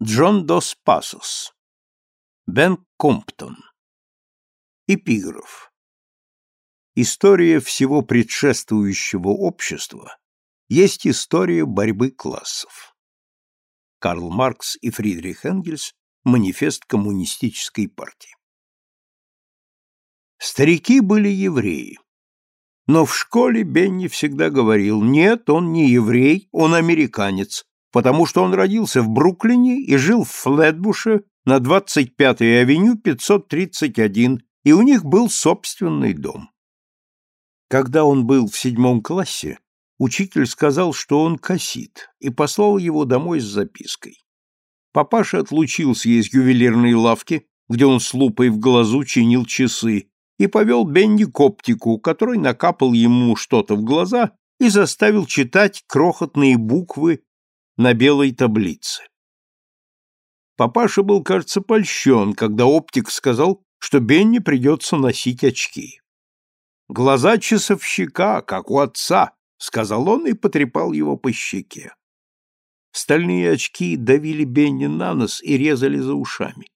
Джон Дос Пасос. Бен Комптон. Эпиграф. История всего предшествующего общества есть история борьбы классов. Карл Маркс и Фридрих Энгельс. Манифест коммунистической партии. Старики были евреи. Но в школе Бенни всегда говорил, нет, он не еврей, он американец, потому что он родился в Бруклине и жил в Флетбуше на 25-й авеню 531, и у них был собственный дом. Когда он был в седьмом классе, учитель сказал, что он косит, и послал его домой с запиской. Папаша отлучился из ювелирной лавки, где он с лупой в глазу чинил часы, и повел Бенни к оптику, который накапал ему что-то в глаза и заставил читать крохотные буквы на белой таблице. Папаша был, кажется, польщен, когда оптик сказал, что Бенни придется носить очки. «Глаза часовщика, как у отца», — сказал он и потрепал его по щеке. Стальные очки давили Бенни на нос и резали за ушами.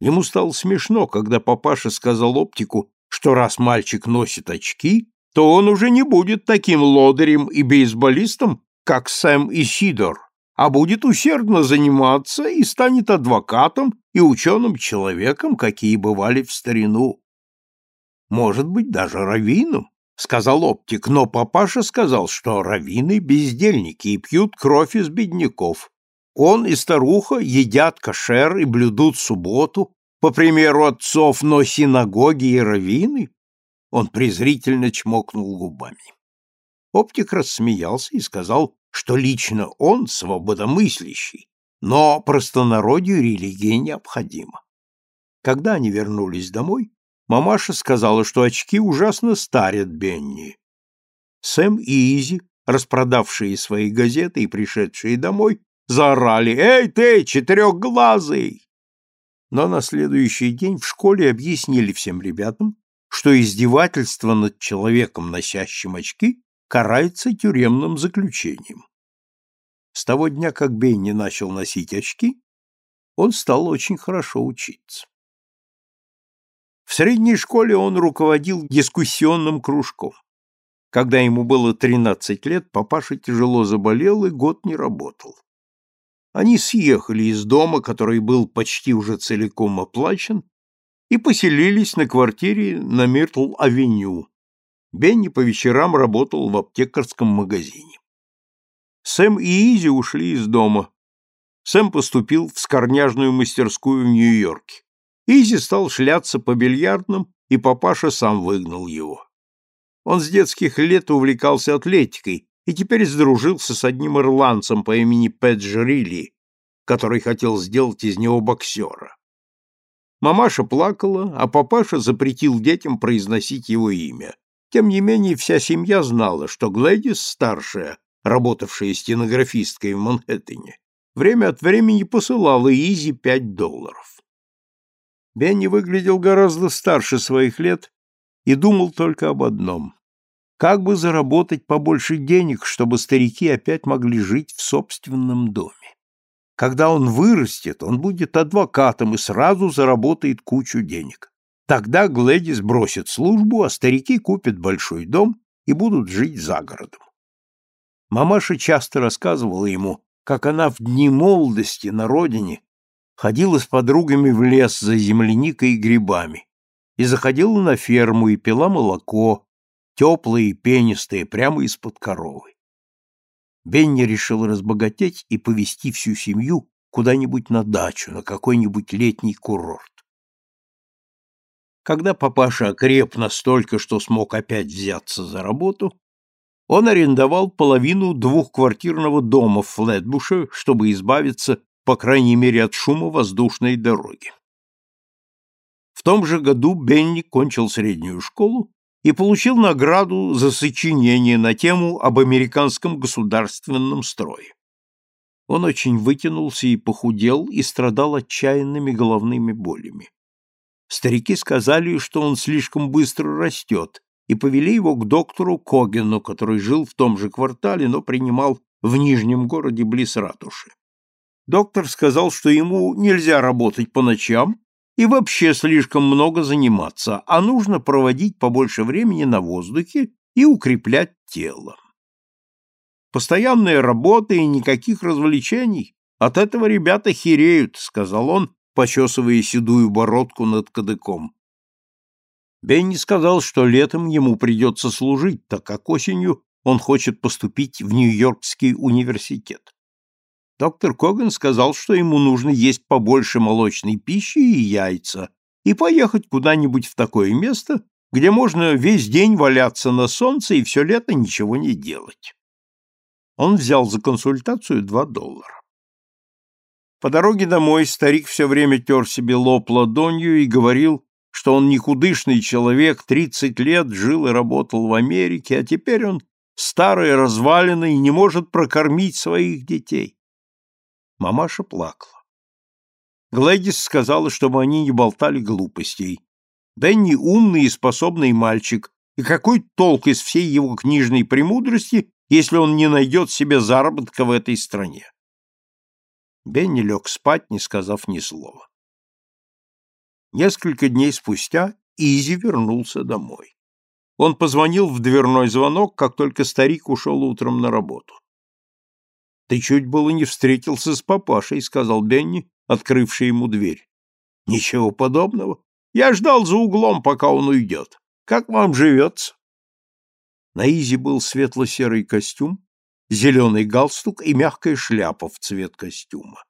Ему стало смешно, когда папаша сказал оптику, что раз мальчик носит очки, то он уже не будет таким лодырем и бейсболистом, как Сэм и Сидор, а будет усердно заниматься и станет адвокатом и ученым человеком, какие бывали в старину. Может быть, даже раввином, — сказал оптик, но папаша сказал, что раввины — бездельники и пьют кровь из бедняков. Он и старуха едят кошер и блюдут субботу, по примеру отцов, но синагоги и раввины? Он презрительно чмокнул губами. Оптик рассмеялся и сказал, что лично он свободомыслящий, но простонародью религия необходима. Когда они вернулись домой, мамаша сказала, что очки ужасно старят Бенни. Сэм и Изи, распродавшие свои газеты и пришедшие домой, заорали «Эй ты, четырехглазый!» Но на следующий день в школе объяснили всем ребятам, что издевательство над человеком, носящим очки, карается тюремным заключением. С того дня, как Бенни начал носить очки, он стал очень хорошо учиться. В средней школе он руководил дискуссионным кружком. Когда ему было 13 лет, папаша тяжело заболел и год не работал. Они съехали из дома, который был почти уже целиком оплачен, и поселились на квартире на Миртл-авеню, Бенни по вечерам работал в аптекарском магазине. Сэм и Изи ушли из дома. Сэм поступил в скорняжную мастерскую в Нью-Йорке. Изи стал шляться по бильярдным, и папаша сам выгнал его. Он с детских лет увлекался атлетикой и теперь сдружился с одним ирландцем по имени Пэдж Рилли, который хотел сделать из него боксера. Мамаша плакала, а папаша запретил детям произносить его имя. Тем не менее, вся семья знала, что Глэдис, старшая, работавшая стенографисткой в Манхэттене, время от времени посылала Изи пять долларов. Бенни выглядел гораздо старше своих лет и думал только об одном — как бы заработать побольше денег, чтобы старики опять могли жить в собственном доме. Когда он вырастет, он будет адвокатом и сразу заработает кучу денег. Тогда Глэдис бросит службу, а старики купят большой дом и будут жить за городом. Мамаша часто рассказывала ему, как она в дни молодости на родине ходила с подругами в лес за земляникой и грибами и заходила на ферму и пила молоко, теплое и пенистое, прямо из-под коровы. Бенни решил разбогатеть и повезти всю семью куда-нибудь на дачу, на какой-нибудь летний курорт. Когда папаша окреп настолько, что смог опять взяться за работу, он арендовал половину двухквартирного дома в Флетбуше, чтобы избавиться, по крайней мере, от шума воздушной дороги. В том же году Бенни кончил среднюю школу и получил награду за сочинение на тему об американском государственном строе. Он очень вытянулся и похудел и страдал отчаянными головными болями. Старики сказали, что он слишком быстро растет, и повели его к доктору Когену, который жил в том же квартале, но принимал в Нижнем городе близ ратуши. Доктор сказал, что ему нельзя работать по ночам и вообще слишком много заниматься, а нужно проводить побольше времени на воздухе и укреплять тело. Постоянная работа и никаких развлечений. От этого ребята хереют, сказал он, почесывая седую бородку над кадыком. Бенни сказал, что летом ему придется служить, так как осенью он хочет поступить в Нью-Йоркский университет. Доктор Коган сказал, что ему нужно есть побольше молочной пищи и яйца и поехать куда-нибудь в такое место, где можно весь день валяться на солнце и все лето ничего не делать. Он взял за консультацию два доллара. По дороге домой старик все время тер себе лоб ладонью и говорил, что он никудышный человек, тридцать лет жил и работал в Америке, а теперь он старый, разваленный не может прокормить своих детей. Мамаша плакала. Глэдис сказала, чтобы они не болтали глупостей. Дэнни умный и способный мальчик, и какой толк из всей его книжной премудрости, если он не найдет себе заработка в этой стране? Бенни лег спать, не сказав ни слова. Несколько дней спустя Изи вернулся домой. Он позвонил в дверной звонок, как только старик ушел утром на работу. Ты чуть было не встретился с папашей, сказал Бенни, открывший ему дверь. Ничего подобного. Я ждал за углом, пока он уйдет. Как вам живется? На Изи был светло-серый костюм, зеленый галстук и мягкая шляпа в цвет костюма.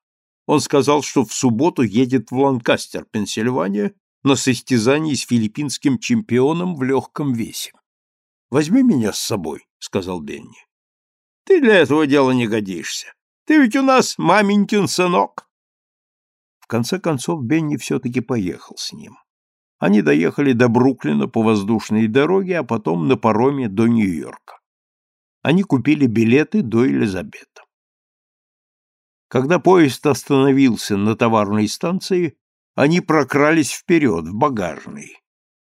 Он сказал, что в субботу едет в Ланкастер, Пенсильвания, на состязании с филиппинским чемпионом в легком весе. «Возьми меня с собой», — сказал Бенни. Ты для этого дела не годишься. Ты ведь у нас маменькин сынок. В конце концов Бенни все-таки поехал с ним. Они доехали до Бруклина по воздушной дороге, а потом на пароме до Нью-Йорка. Они купили билеты до Елизабета. Когда поезд остановился на товарной станции, они прокрались вперед, в багажный.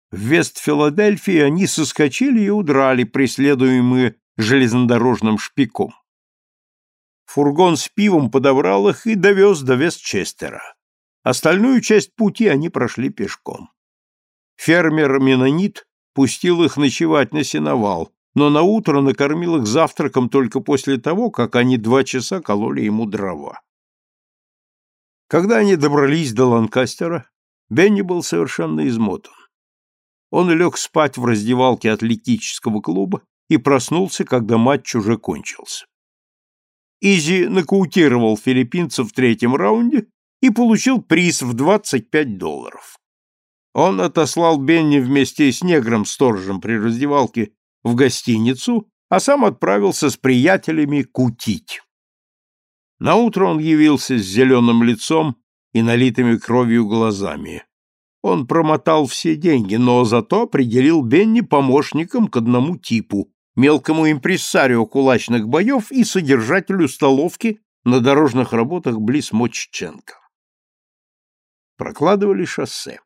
В Вест-Филадельфии они соскочили и удрали, преследуемые железнодорожным шпиком. Фургон с пивом подобрал их и довез до Вестчестера. Остальную часть пути они прошли пешком. Фермер-менонит пустил их ночевать на сеновал, но на утро накормил их завтраком только после того, как они два часа кололи ему дрова. Когда они добрались до Ланкастера, Бенни был совершенно измотан. Он лег спать в раздевалке атлетического клуба и проснулся, когда матч уже кончился. Изи нокаутировал филиппинцев в третьем раунде и получил приз в 25 долларов. Он отослал Бенни вместе с негром-сторожем при раздевалке в гостиницу, а сам отправился с приятелями кутить. Наутро он явился с зеленым лицом и налитыми кровью глазами. Он промотал все деньги, но зато определил Бенни помощником к одному типу, мелкому импрессарио кулачных боев и содержателю столовки на дорожных работах близ Мочченко. Прокладывали шоссе.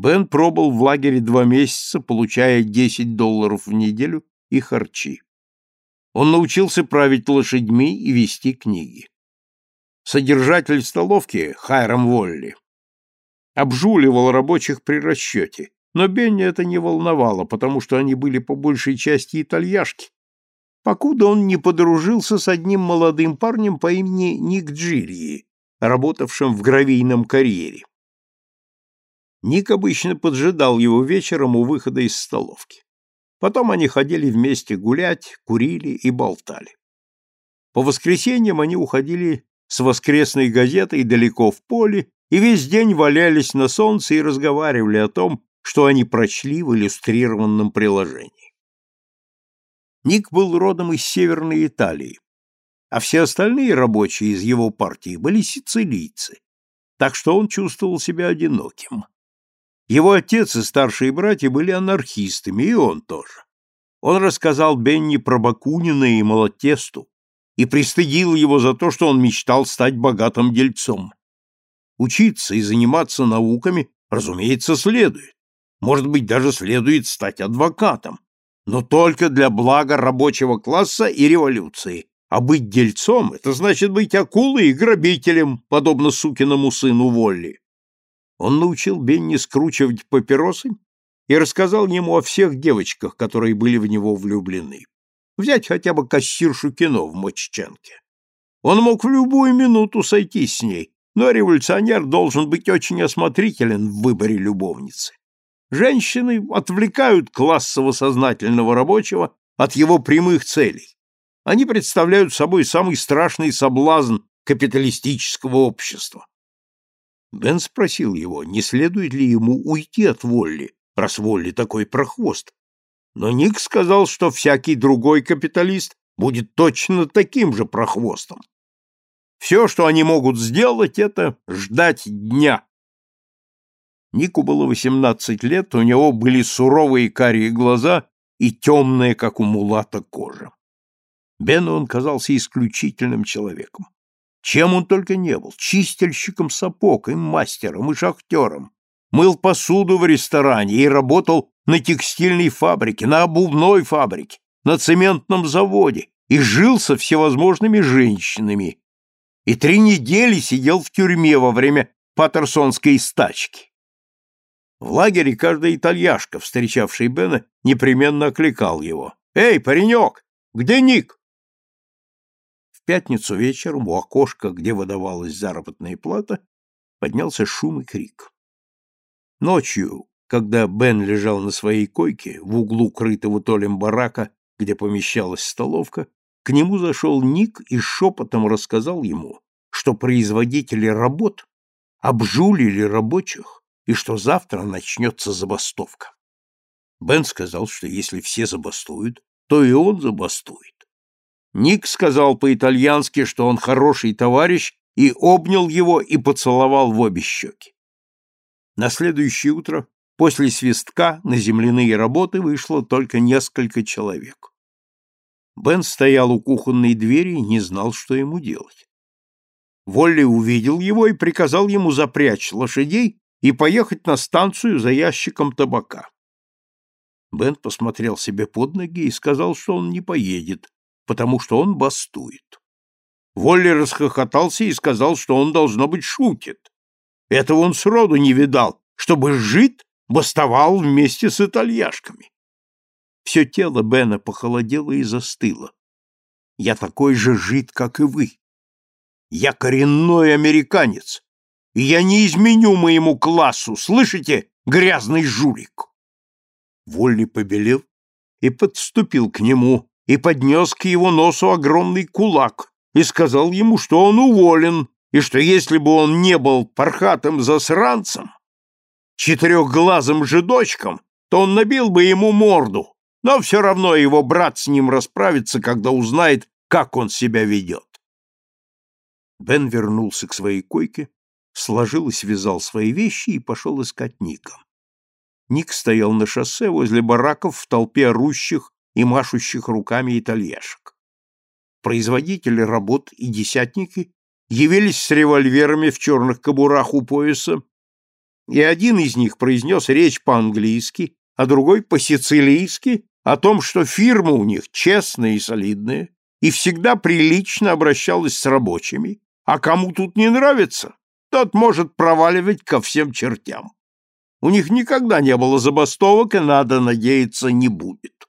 Бен пробыл в лагере два месяца, получая 10 долларов в неделю и харчи. Он научился править лошадьми и вести книги. Содержатель столовки, Хайрам Волли, обжуливал рабочих при расчете, но Бенни это не волновало, потому что они были по большей части итальяшки, покуда он не подружился с одним молодым парнем по имени Ник Джильи, работавшим в гравийном карьере. Ник обычно поджидал его вечером у выхода из столовки. Потом они ходили вместе гулять, курили и болтали. По воскресеньям они уходили с воскресной газетой далеко в поле и весь день валялись на солнце и разговаривали о том, что они прочли в иллюстрированном приложении. Ник был родом из Северной Италии, а все остальные рабочие из его партии были сицилийцы, так что он чувствовал себя одиноким. Его отец и старшие братья были анархистами, и он тоже. Он рассказал Бенни про Бакунина и Малотесту и пристыдил его за то, что он мечтал стать богатым дельцом. Учиться и заниматься науками, разумеется, следует. Может быть, даже следует стать адвокатом, но только для блага рабочего класса и революции, А быть дельцом — это значит быть акулой и грабителем, подобно сукиному сыну Волли. Он научил Бенни скручивать папиросы и рассказал ему о всех девочках, которые были в него влюблены. Взять хотя бы кассиршу кино в Мочченке. Он мог в любую минуту сойтись с ней, но революционер должен быть очень осмотрителен в выборе любовницы. Женщины отвлекают классово-сознательного рабочего от его прямых целей. Они представляют собой самый страшный соблазн капиталистического общества. Бен спросил его, не следует ли ему уйти от Волли, раз Волли такой прохвост. Но Ник сказал, что всякий другой капиталист будет точно таким же прохвостом. Все, что они могут сделать, это ждать дня. Нику было восемнадцать лет, у него были суровые карие глаза и темная, как у мулата, кожа. Бену он казался исключительным человеком. Чем он только не был — чистильщиком сапог, и мастером, и шахтером. Мыл посуду в ресторане и работал на текстильной фабрике, на обувной фабрике, на цементном заводе и жил со всевозможными женщинами. И три недели сидел в тюрьме во время паттерсонской стачки. В лагере каждая итальяшка, встречавшая Бена, непременно окликал его. «Эй, паренек, где Ник?» Пятницу вечером у окошка, где выдавалась заработная плата, поднялся шум и крик. Ночью, когда Бен лежал на своей койке в углу крытого толем барака, где помещалась столовка, к нему зашел Ник и шепотом рассказал ему, что производители работ обжулили рабочих и что завтра начнется забастовка. Бен сказал, что если все забастуют, то и он забастует. Ник сказал по-итальянски, что он хороший товарищ, и обнял его и поцеловал в обе щеки. На следующее утро, после свистка, на земляные работы вышло только несколько человек. Бен стоял у кухонной двери и не знал, что ему делать. Волли увидел его и приказал ему запрячь лошадей и поехать на станцию за ящиком табака. Бен посмотрел себе под ноги и сказал, что он не поедет, потому что он бастует. Волли расхохотался и сказал, что он, должно быть, шутит. Этого он сроду не видал, чтобы жид бастовал вместе с итальяшками. Все тело Бена похолодело и застыло. Я такой же жид, как и вы. Я коренной американец, и я не изменю моему классу, слышите, грязный жулик. Волли побелел и подступил к нему, и поднес к его носу огромный кулак и сказал ему, что он уволен, и что если бы он не был пархатым засранцем, четырехглазым же дочком, то он набил бы ему морду, но все равно его брат с ним расправится, когда узнает, как он себя ведет. Бен вернулся к своей койке, сложил и связал свои вещи и пошел искать Ника. Ник стоял на шоссе возле бараков в толпе орущих и машущих руками итальяшек. Производители работ и десятники явились с револьверами в черных кобурах у пояса, и один из них произнес речь по-английски, а другой по-сицилийски о том, что фирма у них честная и солидная, и всегда прилично обращалась с рабочими, а кому тут не нравится, тот может проваливать ко всем чертям. У них никогда не было забастовок, и, надо надеяться, не будет.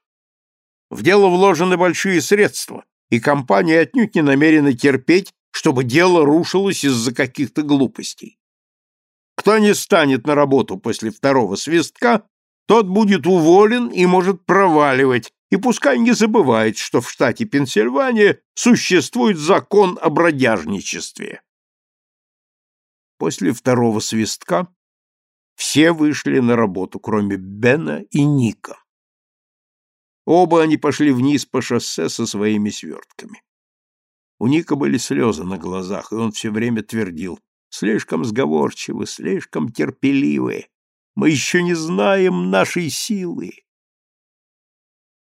В дело вложены большие средства, и компания отнюдь не намерена терпеть, чтобы дело рушилось из-за каких-то глупостей. Кто не станет на работу после второго свистка, тот будет уволен и может проваливать, и пускай не забывает, что в штате Пенсильвания существует закон о бродяжничестве. После второго свистка все вышли на работу, кроме Бена и Ника. Оба они пошли вниз по шоссе со своими свертками. У Ника были слезы на глазах, и он все время твердил «Слишком сговорчивы, слишком терпеливы. Мы еще не знаем нашей силы».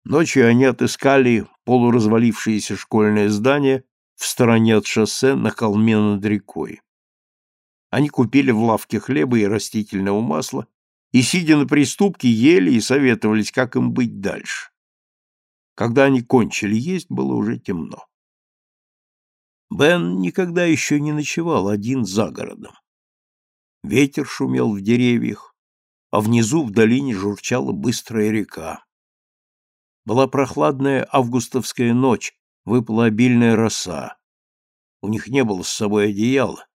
Ночью они отыскали полуразвалившееся школьное здание в стороне от шоссе на холме над рекой. Они купили в лавке хлеба и растительного масла и, сидя на приступке, ели и советовались, как им быть дальше. Когда они кончили есть, было уже темно. Бен никогда еще не ночевал один за городом. Ветер шумел в деревьях, а внизу в долине журчала быстрая река. Была прохладная августовская ночь, выпала обильная роса. У них не было с собой одеяла.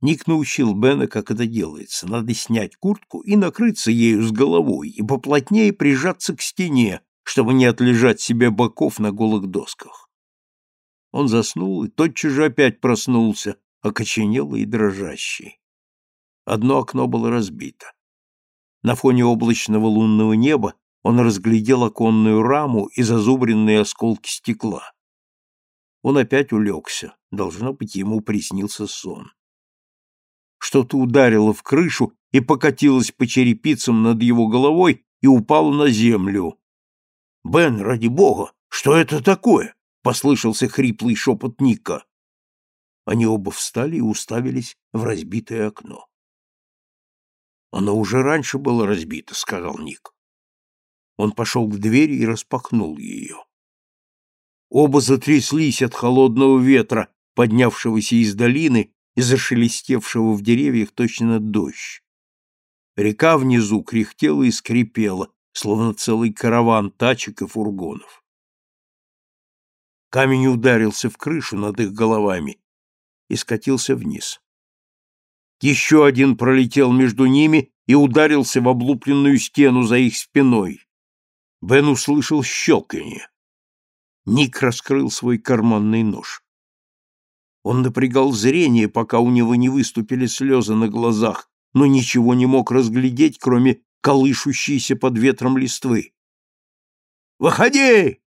Ник научил Бена, как это делается. Надо снять куртку и накрыться ею с головой, и поплотнее прижаться к стене, чтобы не отлежать себе боков на голых досках. Он заснул и тотчас же опять проснулся, окоченелый и дрожащий. Одно окно было разбито. На фоне облачного лунного неба он разглядел оконную раму и зазубренные осколки стекла. Он опять улегся, должно быть, ему приснился сон. Что-то ударило в крышу и покатилось по черепицам над его головой и упало на землю. «Бен, ради бога, что это такое?» — послышался хриплый шепот Ника. Они оба встали и уставились в разбитое окно. «Оно уже раньше было разбито», — сказал Ник. Он пошел к двери и распахнул ее. Оба затряслись от холодного ветра, поднявшегося из долины и зашелестевшего в деревьях точно дождь. Река внизу кряхтела и скрипела, словно целый караван тачек и фургонов. Камень ударился в крышу над их головами и скатился вниз. Еще один пролетел между ними и ударился в облупленную стену за их спиной. Бен услышал щелканье. Ник раскрыл свой карманный нож. Он напрягал зрение, пока у него не выступили слезы на глазах, но ничего не мог разглядеть, кроме колышущейся под ветром листвы. «Выходи!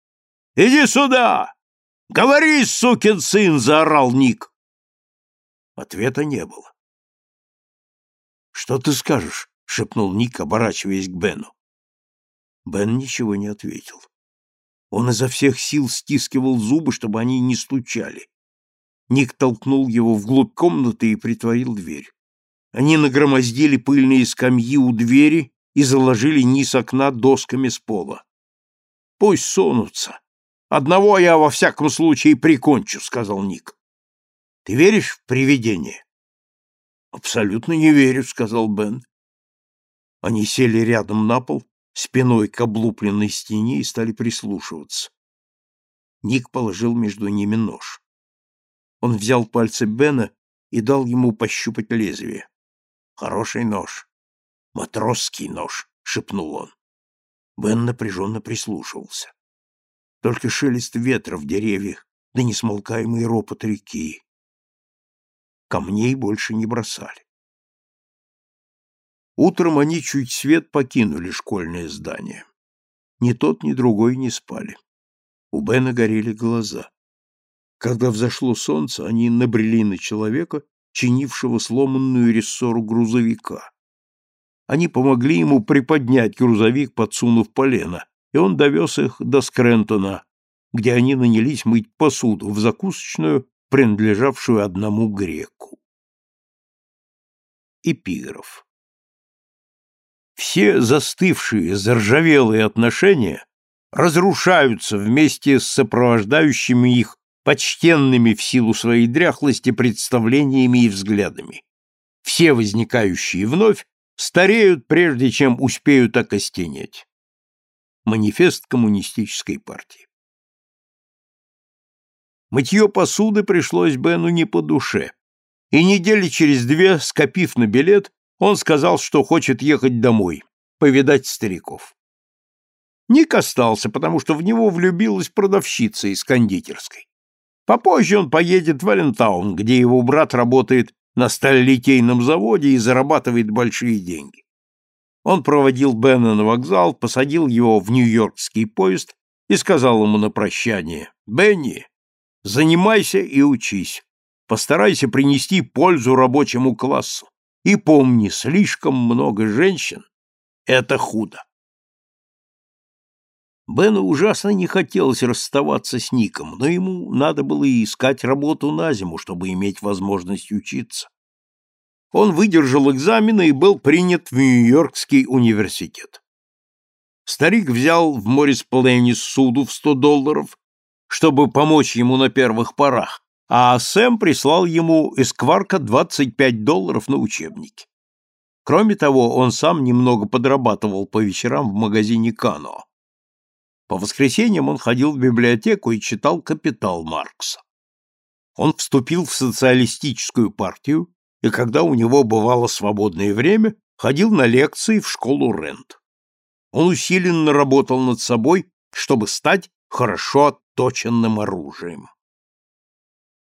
Иди сюда! Говори, сукин сын!» — заорал Ник. Ответа не было. «Что ты скажешь?» — шепнул Ник, оборачиваясь к Бену. Бен ничего не ответил. Он изо всех сил стискивал зубы, чтобы они не стучали. Ник толкнул его вглубь комнаты и притворил дверь. Они нагромоздили пыльные скамьи у двери и заложили низ окна досками с пола. — Пусть сунутся. Одного я во всяком случае прикончу, — сказал Ник. — Ты веришь в привидения? — Абсолютно не верю, — сказал Бен. Они сели рядом на пол спиной к облупленной стене и стали прислушиваться. Ник положил между ними нож. Он взял пальцы Бена и дал ему пощупать лезвие. «Хороший нож. Матросский нож», — шепнул он. Бен напряженно прислушивался. Только шелест ветра в деревьях, да несмолкаемый ропот реки. Камней больше не бросали. Утром они чуть свет покинули школьное здание. Ни тот, ни другой не спали. У Бена горели глаза. Когда взошло солнце, они набрели на человека, чинившего сломанную рессору грузовика. Они помогли ему приподнять грузовик, подсунув полено, и он довез их до Скрентона, где они нанялись мыть посуду в закусочную, принадлежавшую одному греку. Эпиграф все застывшие, заржавелые отношения разрушаются вместе с сопровождающими их почтенными в силу своей дряхлости представлениями и взглядами. Все возникающие вновь стареют, прежде чем успеют окостенеть. Манифест коммунистической партии. Мытье посуды пришлось Бену не по душе, и недели через две, скопив на билет, он сказал, что хочет ехать домой, повидать стариков. Ник остался, потому что в него влюбилась продавщица из кондитерской. Попозже он поедет в Валентаун, где его брат работает на сталелитейном заводе и зарабатывает большие деньги. Он проводил Бена на вокзал, посадил его в нью-йоркский поезд и сказал ему на прощание, «Бенни, занимайся и учись. Постарайся принести пользу рабочему классу. И помни, слишком много женщин — это худо. Бену ужасно не хотелось расставаться с Ником, но ему надо было и искать работу на зиму, чтобы иметь возможность учиться. Он выдержал экзамены и был принят в Нью-Йоркский университет. Старик взял в Морис Плейнис суду в сто долларов, чтобы помочь ему на первых порах, а Сэм прислал ему из Кварка 25 долларов на учебники. Кроме того, он сам немного подрабатывал по вечерам в магазине Кано. По воскресеньям он ходил в библиотеку и читал «Капитал» Маркса. Он вступил в социалистическую партию, и когда у него бывало свободное время, ходил на лекции в школу Рент. Он усиленно работал над собой, чтобы стать хорошо отточенным оружием.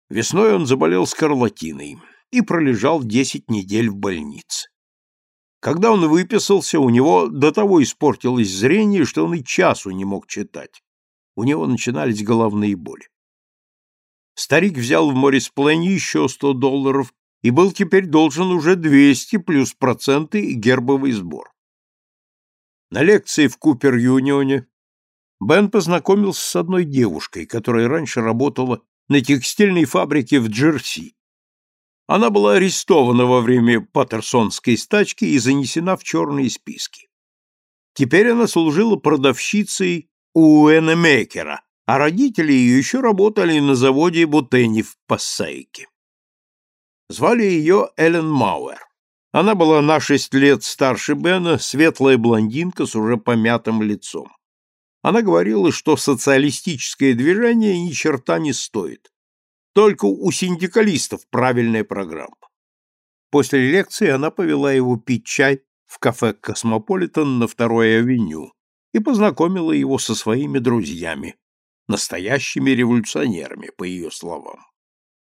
Весной он заболел скарлатиной и пролежал 10 недель в больнице. Когда он выписался, у него до того испортилось зрение, что он и часу не мог читать. У него начинались головные боли. Старик взял в Морис-Плене еще сто долларов и был теперь должен уже 200 плюс проценты и гербовый сбор. На лекции в Купер-Юнионе Бен познакомился с одной девушкой, которая раньше работала на текстильной фабрике в Джерси. Она была арестована во время паттерсонской стачки и занесена в черные списки. Теперь она служила продавщицей Уэна Мекера, а родители ее еще работали на заводе Бутени в Пассайке. Звали ее Эллен Мауэр. Она была на шесть лет старше Бена, светлая блондинка с уже помятым лицом. Она говорила, что социалистическое движение ни черта не стоит. Только у синдикалистов правильная программа. После лекции она повела его пить чай в кафе «Космополитен» на второй авеню и познакомила его со своими друзьями, настоящими революционерами, по ее словам.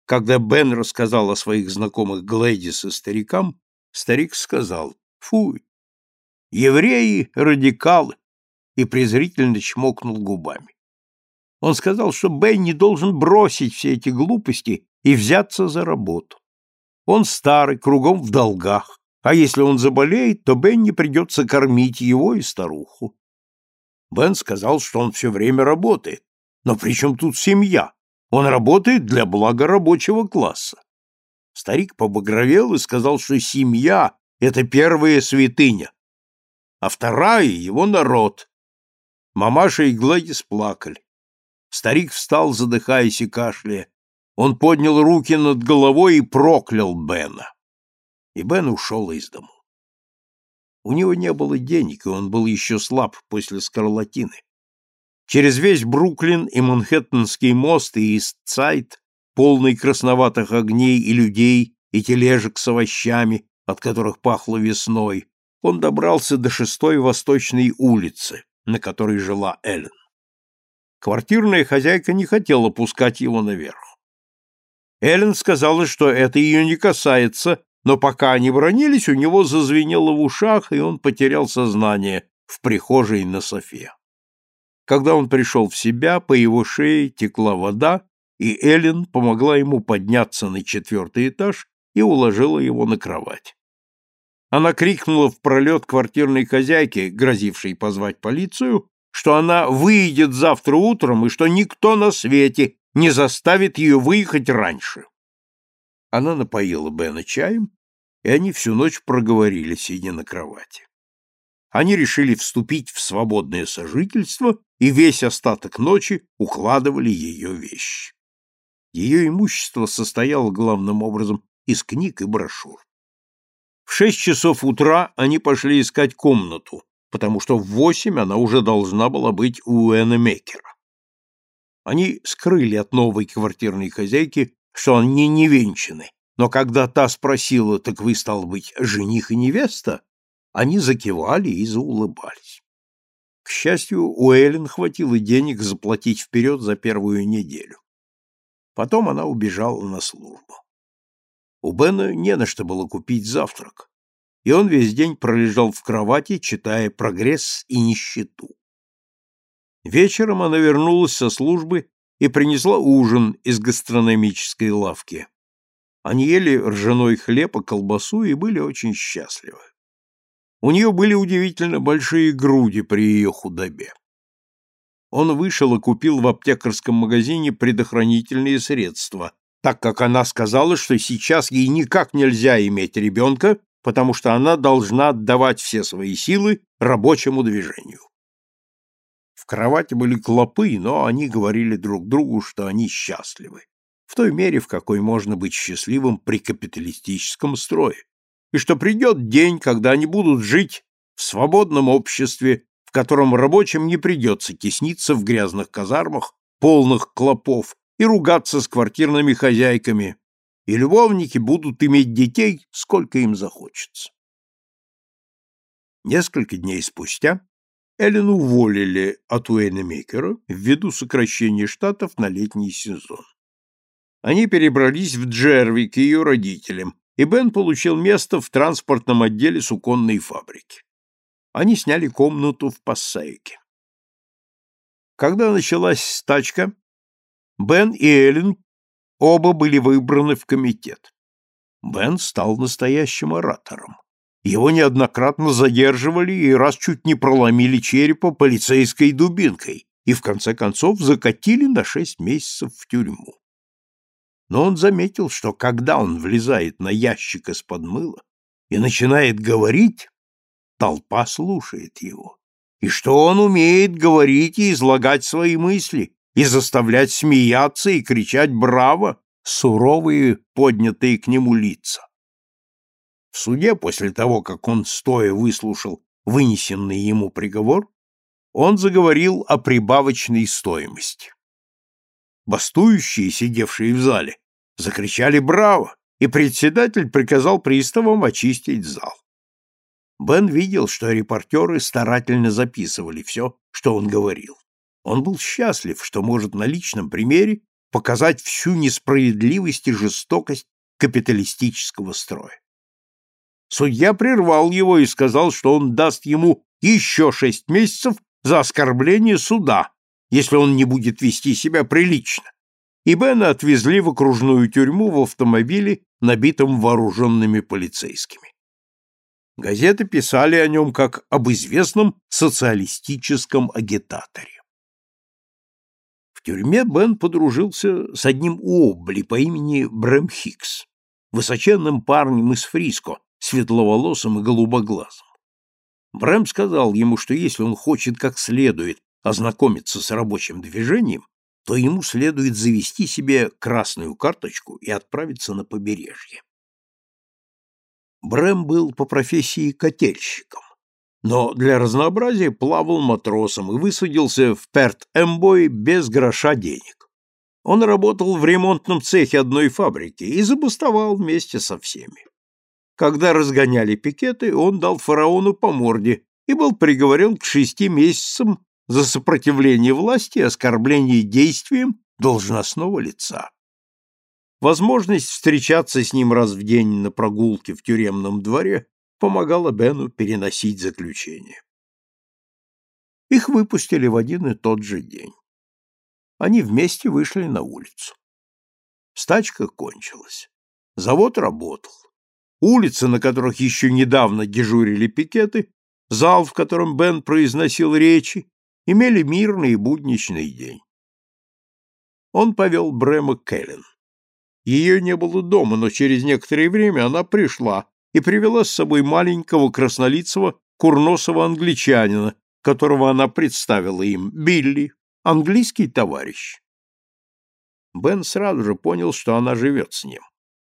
Когда Бен рассказал о своих знакомых Глэдис и старикам, старик сказал «Фуй, евреи – радикалы», и презрительно чмокнул губами. Он сказал, что Бенни должен бросить все эти глупости и взяться за работу. Он старый, кругом в долгах, а если он заболеет, то Бенни придется кормить его и старуху. Бен сказал, что он все время работает. Но при чем тут семья? Он работает для блага рабочего класса. Старик побагровел и сказал, что семья — это первая святыня, а вторая — его народ. Мамаша и Гладис плакали. Старик встал, задыхаясь и кашляя. Он поднял руки над головой и проклял Бена. И Бен ушел из дому. У него не было денег, и он был еще слаб после скарлатины. Через весь Бруклин и Манхэттенский мост и Истсайд, полный красноватых огней и людей, и тележек с овощами, от которых пахло весной, он добрался до шестой восточной улицы, на которой жила Эллен. Квартирная хозяйка не хотела пускать его наверх. Эллен сказала, что это ее не касается, но пока они бронились, у него зазвенело в ушах, и он потерял сознание в прихожей на софе. Когда он пришел в себя, по его шее текла вода, и Эллен помогла ему подняться на четвертый этаж и уложила его на кровать. Она крикнула в пролет квартирной хозяйке, грозившей позвать полицию, что она выйдет завтра утром и что никто на свете не заставит ее выехать раньше. Она напоила Бена чаем, и они всю ночь проговорили, сидя на кровати. Они решили вступить в свободное сожительство и весь остаток ночи укладывали ее вещи. Ее имущество состояло главным образом из книг и брошюр. В шесть часов утра они пошли искать комнату, потому что в восемь она уже должна была быть у Уэна Мекера. Они скрыли от новой квартирной хозяйки, что они не венчаны, но когда та спросила, так вы, стал быть, жених и невеста, они закивали и заулыбались. К счастью, у Эллен хватило денег заплатить вперед за первую неделю. Потом она убежала на службу. У Бена не на что было купить завтрак, и он весь день пролежал в кровати, читая «Прогресс и нищету». Вечером она вернулась со службы и принесла ужин из гастрономической лавки. Они ели ржаной хлеб и колбасу и были очень счастливы. У нее были удивительно большие груди при ее худобе. Он вышел и купил в аптекарском магазине предохранительные средства, так как она сказала, что сейчас ей никак нельзя иметь ребенка, потому что она должна отдавать все свои силы рабочему движению. В кровати были клопы, но они говорили друг другу, что они счастливы. в той мере, в какой можно быть счастливым при капиталистическом строе, и что придет день, когда они будут жить в свободном обществе, в котором рабочим не придется тесниться в грязных казармах, полных клопов, и ругаться с квартирными хозяйками, и любовники будут иметь детей, сколько им захочется. Несколько дней спустя Эллен уволили от Уэйнемейкера ввиду сокращения штатов на летний сезон. Они перебрались в Джерви к ее родителям, и Бен получил место в транспортном отделе суконной фабрики. Они сняли комнату в Пассайке. Когда началась стачка, Бен и Эллен оба были выбраны в комитет. Бен стал настоящим оратором. Его неоднократно задерживали и раз чуть не проломили черепа полицейской дубинкой и в конце концов закатили на шесть месяцев в тюрьму. Но он заметил, что когда он влезает на ящик из-под мыла и начинает говорить, толпа слушает его, и что он умеет говорить и излагать свои мысли, и заставлять смеяться и кричать «Браво!» суровые, поднятые к нему лица. В суде, после того, как он стоя выслушал вынесенный ему приговор, он заговорил о прибавочной стоимости. Бастующие, сидевшие в зале, закричали «Браво!» и председатель приказал приставам очистить зал. Бен видел, что репортеры старательно записывали все, что он говорил. Он был счастлив, что может на личном примере показать всю несправедливость и жестокость капиталистического строя. Судья прервал его и сказал, что он даст ему еще шесть месяцев за оскорбление суда, если он не будет вести себя прилично. И Бена отвезли в окружную тюрьму в автомобиле, набитом вооруженными полицейскими. Газеты писали о нем как об известном социалистическом агитаторе. В тюрьме Бен подружился с одним Уобли по имени Брэм Хикс, высоченным парнем из Фриско, светловолосым и голубоглазым. Брэм сказал ему, что если он хочет как следует ознакомиться с рабочим движением, то ему следует завести себе красную карточку и отправиться на побережье. Брэм был по профессии котельщиком, но для разнообразия плавал матросом и высадился в Перт-Эмбой без гроша денег. Он работал в ремонтном цехе одной фабрики и забастовал вместе со всеми. Когда разгоняли пикеты, он дал фараону по морде и был приговорен к шести месяцам за сопротивление власти и оскорбление действием должностного лица. Возможность встречаться с ним раз в день на прогулке в тюремном дворе помогала Бену переносить заключение. Их выпустили в один и тот же день. Они вместе вышли на улицу. Стачка кончилась. Завод работал. Улицы, на которых еще недавно дежурили пикеты, зал, в котором Бен произносил речи, имели мирный и будничный день. Он повел Брэма Кэлен. Ее не было дома, но через некоторое время она пришла и привела с собой маленького краснолицего курносого англичанина, которого она представила им, Билли, английский товарищ. Бен сразу же понял, что она живет с ним.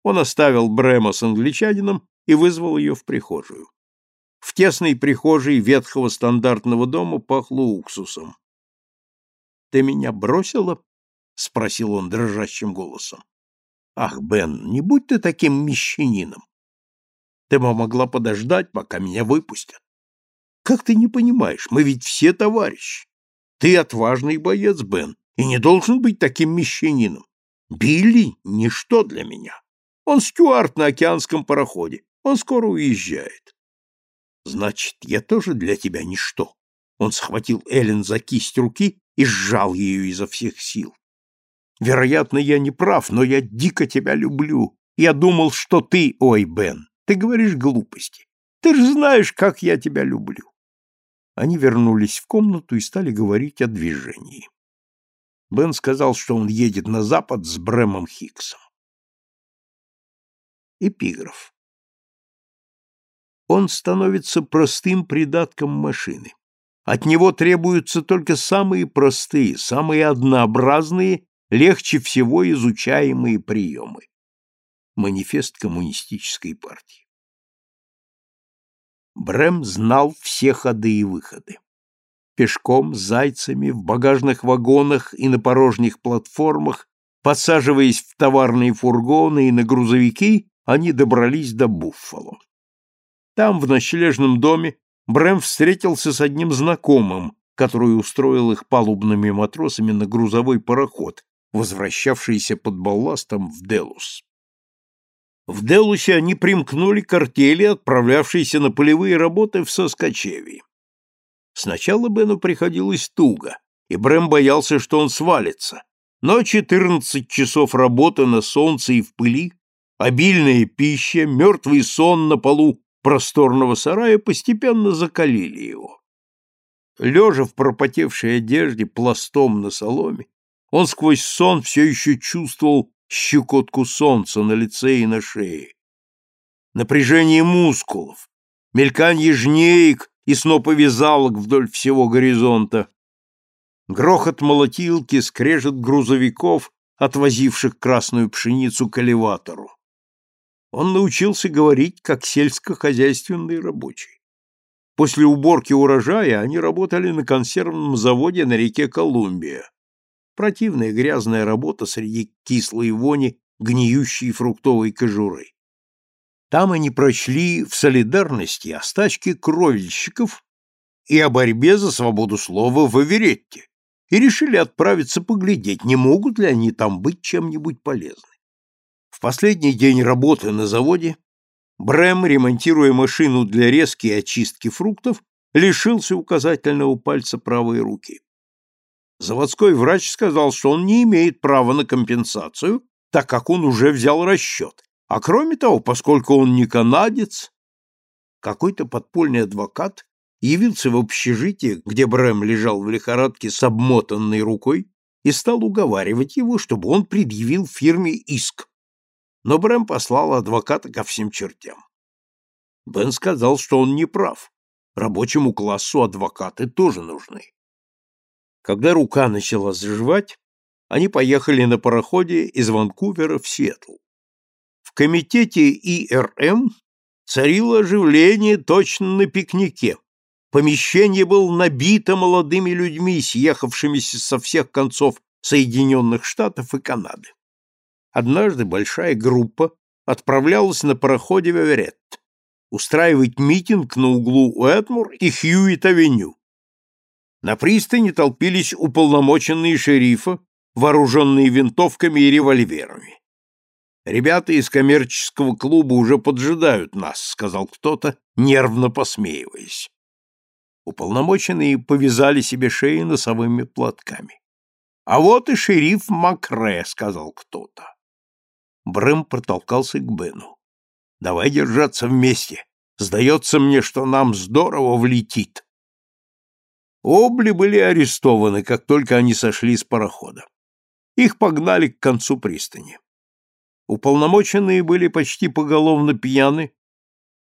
Он оставил Брема с англичанином и вызвал ее в прихожую. В тесной прихожей ветхого стандартного дома пахло уксусом. «Ты меня бросила?» — спросил он дрожащим голосом. «Ах, Бен, не будь ты таким мещанином. Ты бы могла подождать, пока меня выпустят. Как ты не понимаешь, мы ведь все товарищи. Ты отважный боец, Бен, и не должен быть таким мещанином. Билли — ничто для меня. Он стюард на океанском пароходе. Он скоро уезжает. Значит, я тоже для тебя ничто. Он схватил Эллен за кисть руки и сжал ее изо всех сил. Вероятно, я не прав, но я дико тебя люблю. Я думал, что ты, ой, Бен, ты говоришь глупости. Ты же знаешь, как я тебя люблю. Они вернулись в комнату и стали говорить о движении. Бен сказал, что он едет на запад с Брэмом Хиксом. Эпиграф. Он становится простым придатком машины. От него требуются только самые простые, самые однообразные легче всего изучаемые приемы. Манифест коммунистической партии. Брэм знал все ходы и выходы. Пешком, зайцами, в багажных вагонах и на порожних платформах, подсаживаясь в товарные фургоны и на грузовики, они добрались до Буффало. Там, в ночлежном доме, Брэм встретился с одним знакомым, который устроил их палубными матросами на грузовой пароход, возвращавшийся под балластом в Делус. В Делусе они примкнули к артели, отправлявшейся на полевые работы в Соскочевье. Сначала Бену приходилось туго, и Брэм боялся, что он свалится, но 14 часов работы на солнце и в пыли, обильная пища, мертвый сон на полу просторного сарая постепенно закалили его. Лежа в пропотевшей одежде пластом на соломе, он сквозь сон все еще чувствовал щекотку солнца на лице и на шее. Напряжение мускулов, мельканье жнеек и снопы вязалок вдоль всего горизонта. Грохот молотилки, скрежет грузовиков, отвозивших красную пшеницу к элеватору. Он научился говорить как сельскохозяйственный рабочий. После уборки урожая они работали на консервном заводе на реке Колумбия. Противная грязная работа среди кислой вони гниющей фруктовой кожуры. Там они прочли в солидарности о стачке кровельщиков и о борьбе за свободу слова в Аверетте и решили отправиться поглядеть, не могут ли они там быть чем-нибудь полезны. В последний день работы на заводе Брэм, ремонтируя машину для резки и очистки фруктов, лишился указательного пальца правой руки. Заводской врач сказал, что он не имеет права на компенсацию, так как он уже взял расчет. А кроме того, поскольку он не канадец, какой-то подпольный адвокат явился в общежитие, где Брэм лежал в лихорадке с обмотанной рукой, и стал уговаривать его, чтобы он предъявил фирме иск. Но Брэм послал адвоката ко всем чертям. Бен сказал, что он не прав. Рабочему классу адвокаты тоже нужны. Когда рука начала заживать, они поехали на пароходе из Ванкувера в Сиэтл. В комитете ИРМ царило оживление точно на пикнике. Помещение было набито молодыми людьми, съехавшимися со всех концов Соединенных Штатов и Канады. Однажды большая группа отправлялась на пароходе в Эверетт устраивать митинг на углу Уэтмур и Хьюит-авеню. На пристани толпились уполномоченные шерифа, вооруженные винтовками и револьверами. «Ребята из коммерческого клуба уже поджидают нас», — сказал кто-то, нервно посмеиваясь. Уполномоченные повязали себе шеи носовыми платками. «А вот и шериф Макре», — сказал кто-то. Брэм протолкался к Бену. «Давай держаться вместе. Сдается мне, что нам здорово влетит». Обли были арестованы, как только они сошли с парохода. Их погнали к концу пристани. Уполномоченные были почти поголовно пьяны.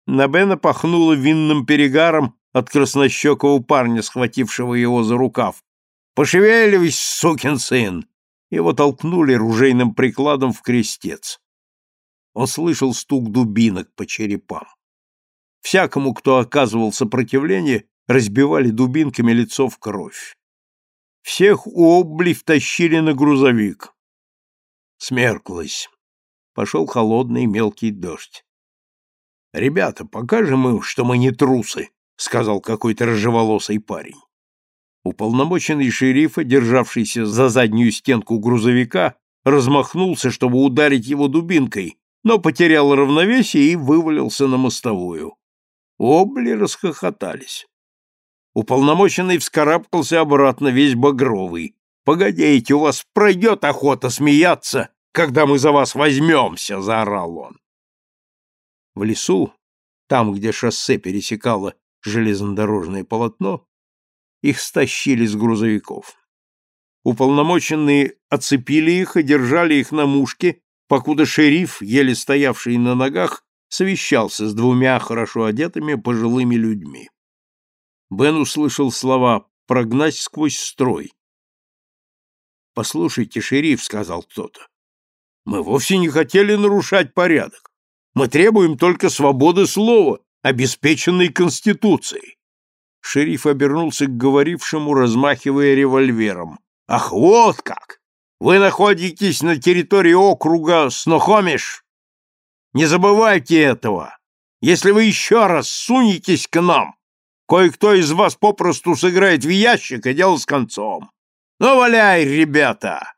На Бена пахнуло винным перегаром от краснощекого парня, схватившего его за рукав. «Пошевеливайся, сукин сын!» Его толкнули ружейным прикладом в крестец. Он слышал стук дубинок по черепам. Всякому, кто оказывал сопротивление, разбивали дубинками лицо в кровь. Всех у обли втащили на грузовик. Смерклось. Пошел холодный мелкий дождь. «Ребята, покажем им, что мы не трусы», — сказал какой-то рыжеволосый парень. Уполномоченный шерифа, державшийся за заднюю стенку грузовика, размахнулся, чтобы ударить его дубинкой, но потерял равновесие и вывалился на мостовую. Обли расхохотались. Уполномоченный вскарабкался обратно, весь багровый. «Погодите, у вас пройдет охота смеяться, когда мы за вас возьмемся!» — заорал он. В лесу, там, где шоссе пересекало железнодорожное полотно, их стащили с грузовиков. Уполномоченные оцепили их и держали их на мушке, покуда шериф, еле стоявший на ногах, совещался с двумя хорошо одетыми пожилыми людьми. Бен услышал слова «прогнать сквозь строй». «Послушайте, шериф», — сказал кто-то, — «мы вовсе не хотели нарушать порядок. Мы требуем только свободы слова, обеспеченной Конституцией». Шериф обернулся к говорившему, размахивая револьвером. «Ах, вот как! Вы находитесь на территории округа Снохомиш? Не забывайте этого! Если вы еще раз сунетесь к нам, кое-кто из вас попросту сыграет в ящик, и дело с концом. Ну, валяй, ребята!»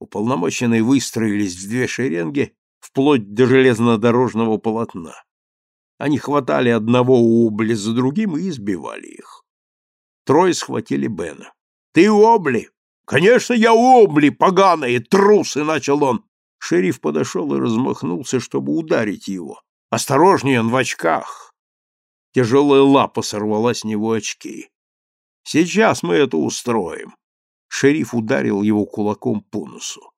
Уполномоченные выстроились в две шеренги, вплоть до железнодорожного полотна. Они хватали одного Обли за другим и избивали их. Трое схватили Бена. «Ты Обли!» «Конечно, я Обли, поганые трусы!» — начал он. Шериф подошел и размахнулся, чтобы ударить его. «Осторожнее, он в очках!» Тяжелая лапа сорвала с него очки. «Сейчас мы это устроим!» Шериф ударил его кулаком по носу.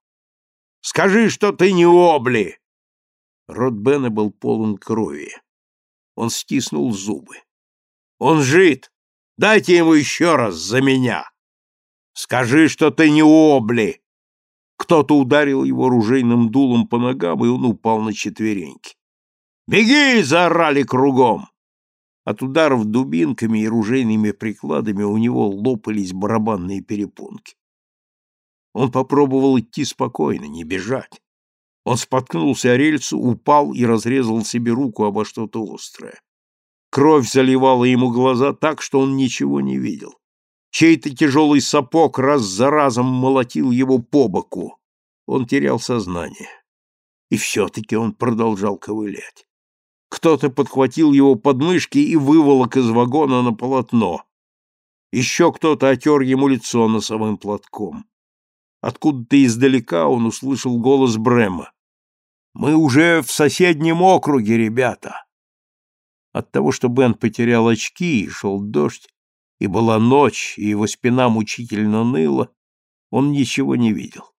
«Скажи, что ты не Обли!» Рот Бена был полон крови. Он стиснул зубы. «Он жит! Дайте ему еще раз за меня!» «Скажи, что ты не Обли!» Кто-то ударил его ружейным дулом по ногам, и он упал на четвереньки. «Беги!» — заорали кругом. От ударов дубинками и ружейными прикладами у него лопались барабанные перепонки. Он попробовал идти спокойно, не бежать. Он споткнулся о рельсу, упал и разрезал себе руку обо что-то острое. Кровь заливала ему глаза так, что он ничего не видел. Чей-то тяжелый сапог раз за разом молотил его по боку. Он терял сознание. И все-таки он продолжал ковылять. Кто-то подхватил его подмышки и выволок из вагона на полотно. Еще кто-то отер ему лицо носовым платком. Откуда-то издалека он услышал голос Брема. Мы уже в соседнем округе, ребята. От того, что Бен потерял очки и шел дождь, и была ночь, и его спина мучительно ныла, он ничего не видел.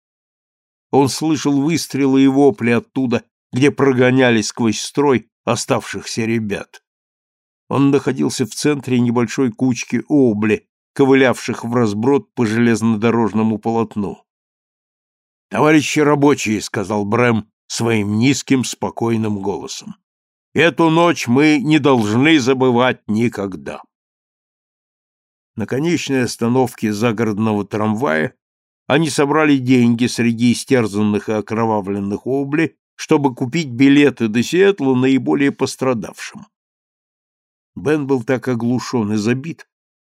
Он слышал выстрелы и вопли оттуда, где прогоняли сквозь строй оставшихся ребят. Он находился в центре небольшой кучки обли, ковылявших в разброд по железнодорожному полотну. «Товарищи рабочие», — сказал Брэм, своим низким спокойным голосом. Эту ночь мы не должны забывать никогда. На конечной остановке загородного трамвая они собрали деньги среди истерзанных и окровавленных обли, чтобы купить билеты до Сиэтла наиболее пострадавшим. Бен был так оглушен и забит,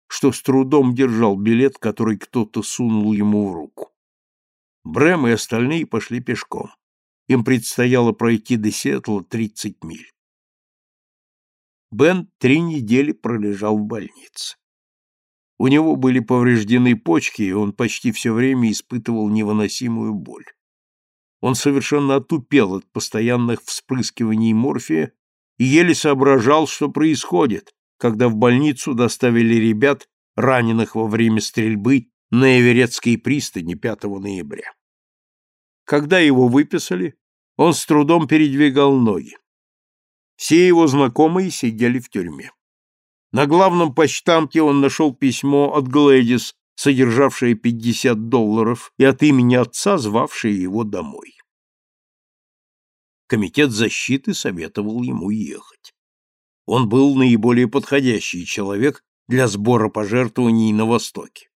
что с трудом держал билет, который кто-то сунул ему в руку. Брэм и остальные пошли пешком. Им предстояло пройти до Сиэтла 30 миль. Бен три недели пролежал в больнице. У него были повреждены почки, и он почти все время испытывал невыносимую боль. Он совершенно отупел от постоянных вспрыскиваний морфия и еле соображал, что происходит, когда в больницу доставили ребят, раненых во время стрельбы на Эверетской пристани 5 ноября. Когда его выписали, он с трудом передвигал ноги. Все его знакомые сидели в тюрьме. На главном почтамте он нашел письмо от Глэдис, содержавшее 50 долларов, и от имени отца, звавшее его домой. Комитет защиты советовал ему ехать. Он был наиболее подходящий человек для сбора пожертвований на Востоке.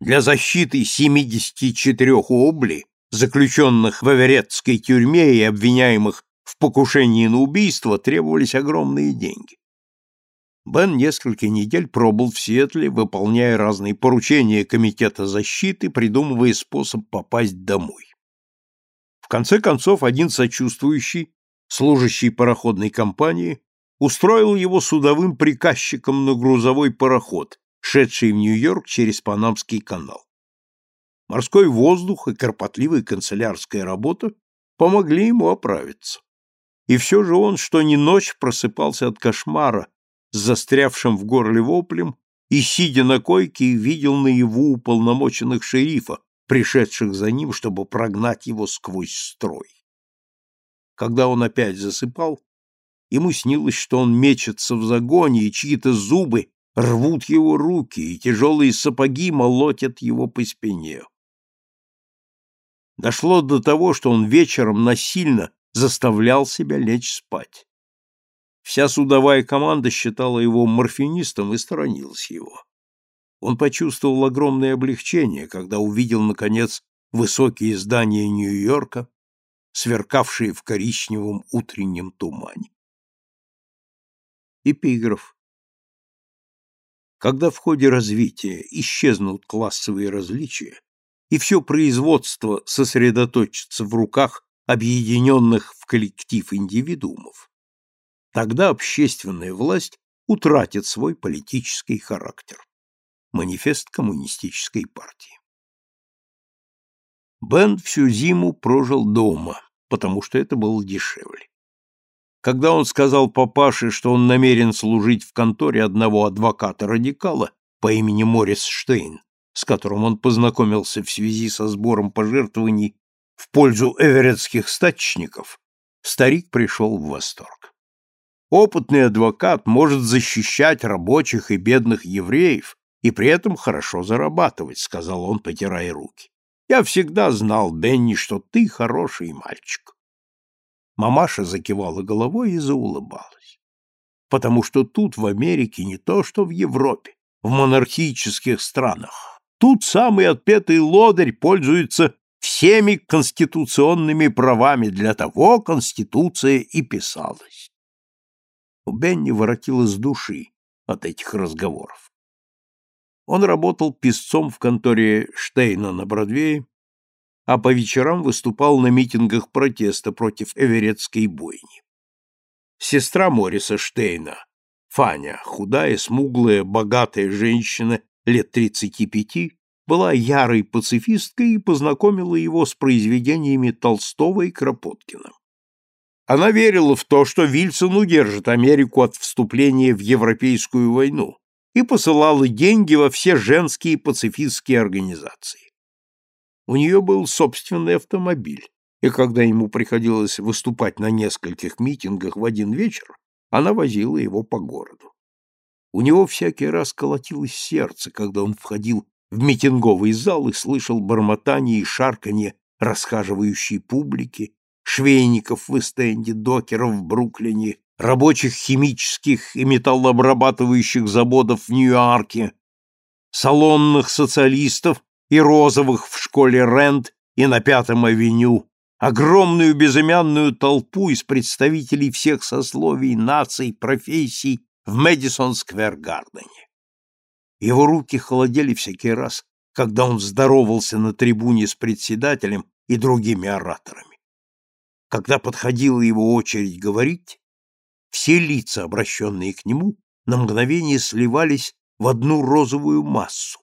Для защиты 74 обли заключенных в Аверетской тюрьме и обвиняемых в покушении на убийство, требовались огромные деньги. Бен несколько недель пробыл в Сиэтле, выполняя разные поручения Комитета защиты, придумывая способ попасть домой. В конце концов, один сочувствующий, служащий пароходной компании, устроил его судовым приказчиком на грузовой пароход, шедший в Нью-Йорк через Панамский канал. Морской воздух и кропотливая канцелярская работа помогли ему оправиться. И все же он, что ни ночь, просыпался от кошмара с застрявшим в горле воплем и, сидя на койке, видел наяву уполномоченных шерифа, пришедших за ним, чтобы прогнать его сквозь строй. Когда он опять засыпал, ему снилось, что он мечется в загоне, и чьи-то зубы рвут его руки, и тяжелые сапоги молотят его по спине. Дошло до того, что он вечером насильно заставлял себя лечь спать. Вся судовая команда считала его морфинистом и сторонилась его. Он почувствовал огромное облегчение, когда увидел, наконец, высокие здания Нью-Йорка, сверкавшие в коричневом утреннем тумане. Эпиграф. Когда в ходе развития исчезнут классовые различия, и все производство сосредоточится в руках объединенных в коллектив индивидуумов, тогда общественная власть утратит свой политический характер. Манифест коммунистической партии. Бен всю зиму прожил дома, потому что это было дешевле. Когда он сказал папаше, что он намерен служить в конторе одного адвоката-радикала по имени Морис Штейн, с которым он познакомился в связи со сбором пожертвований в пользу эверетских статчников, старик пришел в восторг. Опытный адвокат может защищать рабочих и бедных евреев и при этом хорошо зарабатывать, сказал он, потирая руки. Я всегда знал, Бенни, что ты хороший мальчик. Мамаша закивала головой и заулыбалась. Потому что тут в Америке не то, что в Европе, в монархических странах. Тут самый отпетый лодырь пользуется всеми конституционными правами, для того Конституция и писалась. У Бенни воротилось души от этих разговоров. Он работал писцом в конторе Штейна на Бродвее, а по вечерам выступал на митингах протеста против Эверетской бойни. Сестра Мориса Штейна, Фаня, худая, смуглая, богатая женщина лет 35, была ярой пацифисткой и познакомила его с произведениями Толстого и Кропоткина. Она верила в то, что Вильсон удержит Америку от вступления в Европейскую войну, и посылала деньги во все женские пацифистские организации. У нее был собственный автомобиль, и когда ему приходилось выступать на нескольких митингах в один вечер, она возила его по городу. У него всякий раз колотилось сердце, когда он входил в митинговый зал и слышал бормотание и шарканье расхаживающей публики, швейников в Эстенде, докеров в Бруклине, рабочих химических и металлообрабатывающих заводов в Нью-Йорке, салонных социалистов и розовых в школе Рент и на Пятом авеню, огромную безымянную толпу из представителей всех сословий, наций, профессий в Мэдисон-сквер-гардене. Его руки холодели всякий раз, когда он здоровался на трибуне с председателем и другими ораторами. Когда подходила его очередь говорить, все лица, обращенные к нему, на мгновение сливались в одну розовую массу.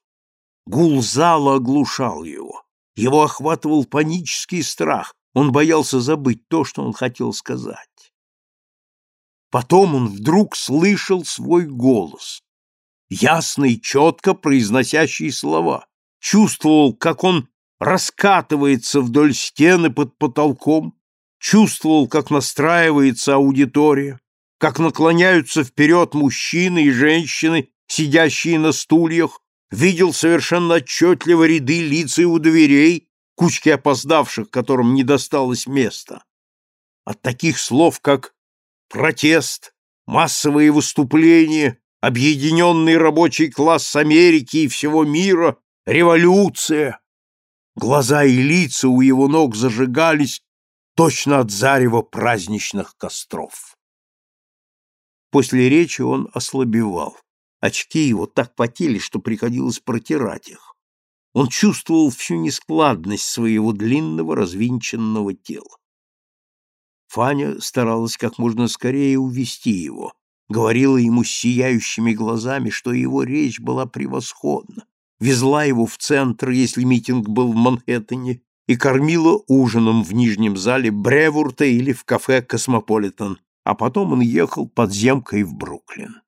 Гул зала оглушал его. Его охватывал панический страх. Он боялся забыть то, что он хотел сказать. Потом он вдруг слышал свой голос, ясный, четко произносящий слова, чувствовал, как он раскатывается вдоль стены под потолком, чувствовал, как настраивается аудитория, как наклоняются вперед мужчины и женщины, сидящие на стульях, видел совершенно отчетливо ряды лиц и у дверей, кучки опоздавших, которым не досталось места. От таких слов, как протест, массовые выступления, объединенный рабочий класс Америки и всего мира, революция. Глаза и лица у его ног зажигались точно от зарева праздничных костров. После речи он ослабевал. Очки его так потели, что приходилось протирать их. Он чувствовал всю нескладность своего длинного развинченного тела. Фаня старалась как можно скорее увести его, говорила ему с сияющими глазами, что его речь была превосходна, везла его в центр, если митинг был в Манхэттене, и кормила ужином в нижнем зале Бревурта или в кафе «Космополитен», а потом он ехал подземкой в Бруклин.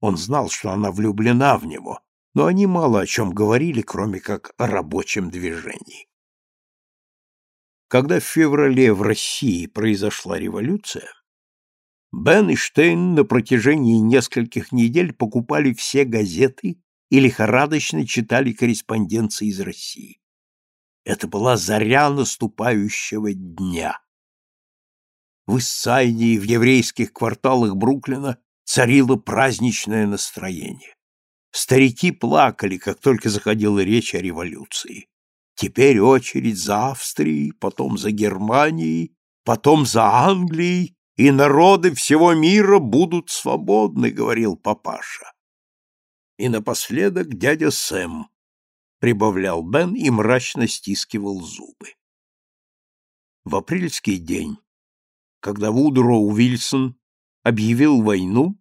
Он знал, что она влюблена в него, но они мало о чем говорили, кроме как о рабочем движении. Когда в феврале в России произошла революция, Бен и Штейн на протяжении нескольких недель покупали все газеты и лихорадочно читали корреспонденции из России. Это была заря наступающего дня. В Иссайде и в еврейских кварталах Бруклина царило праздничное настроение. Старики плакали, как только заходила речь о революции. Теперь очередь за Австрией, потом за Германией, потом за Англией, и народы всего мира будут свободны, говорил папаша. И напоследок дядя Сэм, прибавлял Бен и мрачно стискивал зубы. В апрельский день когда Вудроу Уильсон объявил войну,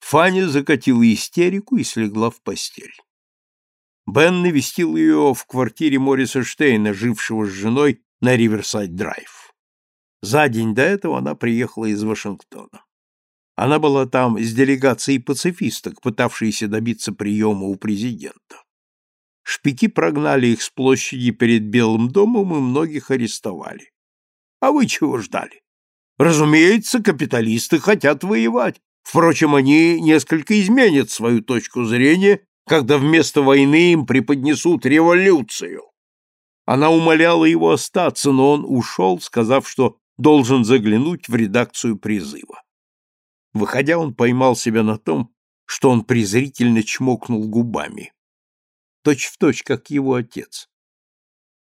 Фаня закатила истерику и слегла в постель. Бен навестил ее в квартире Мориса Штейна, жившего с женой на Риверсайд-драйв. За день до этого она приехала из Вашингтона. Она была там с делегацией пацифисток, пытавшейся добиться приема у президента. Шпики прогнали их с площади перед Белым домом и многих арестовали. А вы чего ждали? Разумеется, капиталисты хотят воевать. Впрочем, они несколько изменят свою точку зрения, когда вместо войны им преподнесут революцию. Она умоляла его остаться, но он ушел, сказав, что должен заглянуть в редакцию призыва. Выходя, он поймал себя на том, что он презрительно чмокнул губами. Точь в точь, как его отец.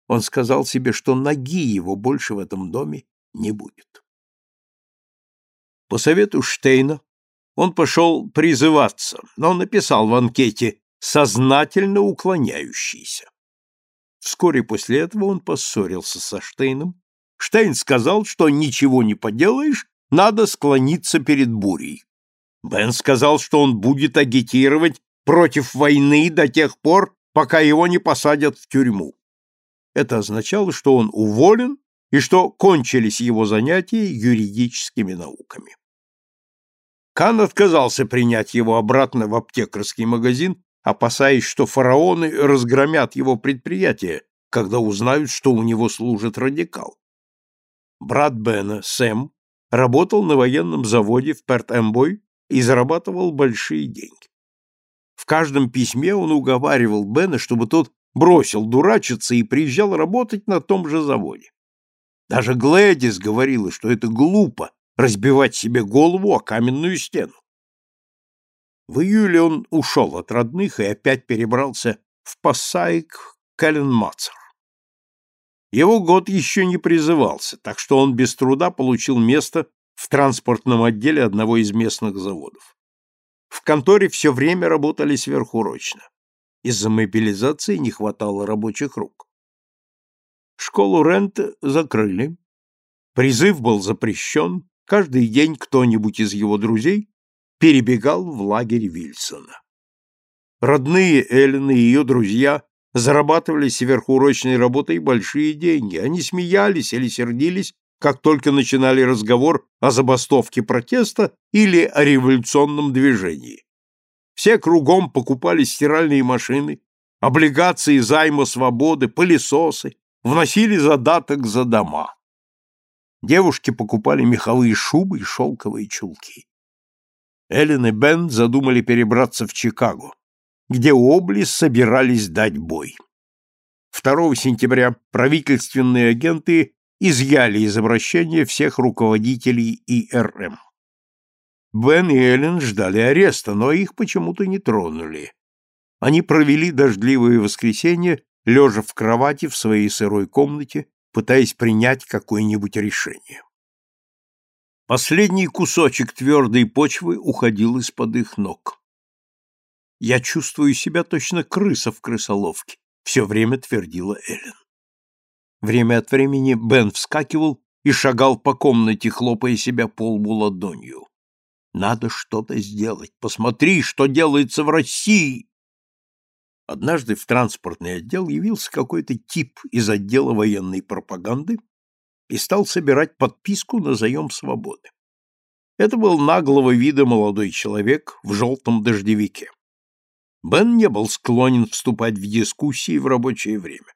Он сказал себе, что ноги его больше в этом доме не будет. По совету Штейна он пошел призываться, но написал в анкете «сознательно уклоняющийся». Вскоре после этого он поссорился со Штейном. Штейн сказал, что ничего не поделаешь, надо склониться перед бурей. Бен сказал, что он будет агитировать против войны до тех пор, пока его не посадят в тюрьму. Это означало, что он уволен и что кончились его занятия юридическими науками. Кан отказался принять его обратно в аптекарский магазин, опасаясь, что фараоны разгромят его предприятие, когда узнают, что у него служит радикал. Брат Бена, Сэм, работал на военном заводе в Перт-Эмбой и зарабатывал большие деньги. В каждом письме он уговаривал Бена, чтобы тот бросил дурачиться и приезжал работать на том же заводе. Даже Глэдис говорила, что это глупо разбивать себе голову о каменную стену. В июле он ушел от родных и опять перебрался в Пассайк Каленмацер. Его год еще не призывался, так что он без труда получил место в транспортном отделе одного из местных заводов. В конторе все время работали сверхурочно. Из-за мобилизации не хватало рабочих рук. Школу Рент закрыли. Призыв был запрещен, Каждый день кто-нибудь из его друзей перебегал в лагерь Вильсона. Родные Эллен и ее друзья зарабатывали сверхурочной работой большие деньги. Они смеялись или сердились, как только начинали разговор о забастовке протеста или о революционном движении. Все кругом покупали стиральные машины, облигации займа свободы, пылесосы, вносили задаток за дома. Девушки покупали меховые шубы и шелковые чулки. Эллен и Бен задумали перебраться в Чикаго, где Обли собирались дать бой. 2 сентября правительственные агенты изъяли из обращения всех руководителей ИРМ. Бен и Эллен ждали ареста, но их почему-то не тронули. Они провели дождливое воскресенье, лежа в кровати в своей сырой комнате, пытаясь принять какое-нибудь решение. Последний кусочек твердой почвы уходил из-под их ног. «Я чувствую себя точно крыса в крысоловке», — все время твердила Эллен. Время от времени Бен вскакивал и шагал по комнате, хлопая себя по лбу ладонью. «Надо что-то сделать. Посмотри, что делается в России!» Однажды в транспортный отдел явился какой-то тип из отдела военной пропаганды и стал собирать подписку на заем свободы. Это был наглого вида молодой человек в желтом дождевике. Бен не был склонен вступать в дискуссии в рабочее время.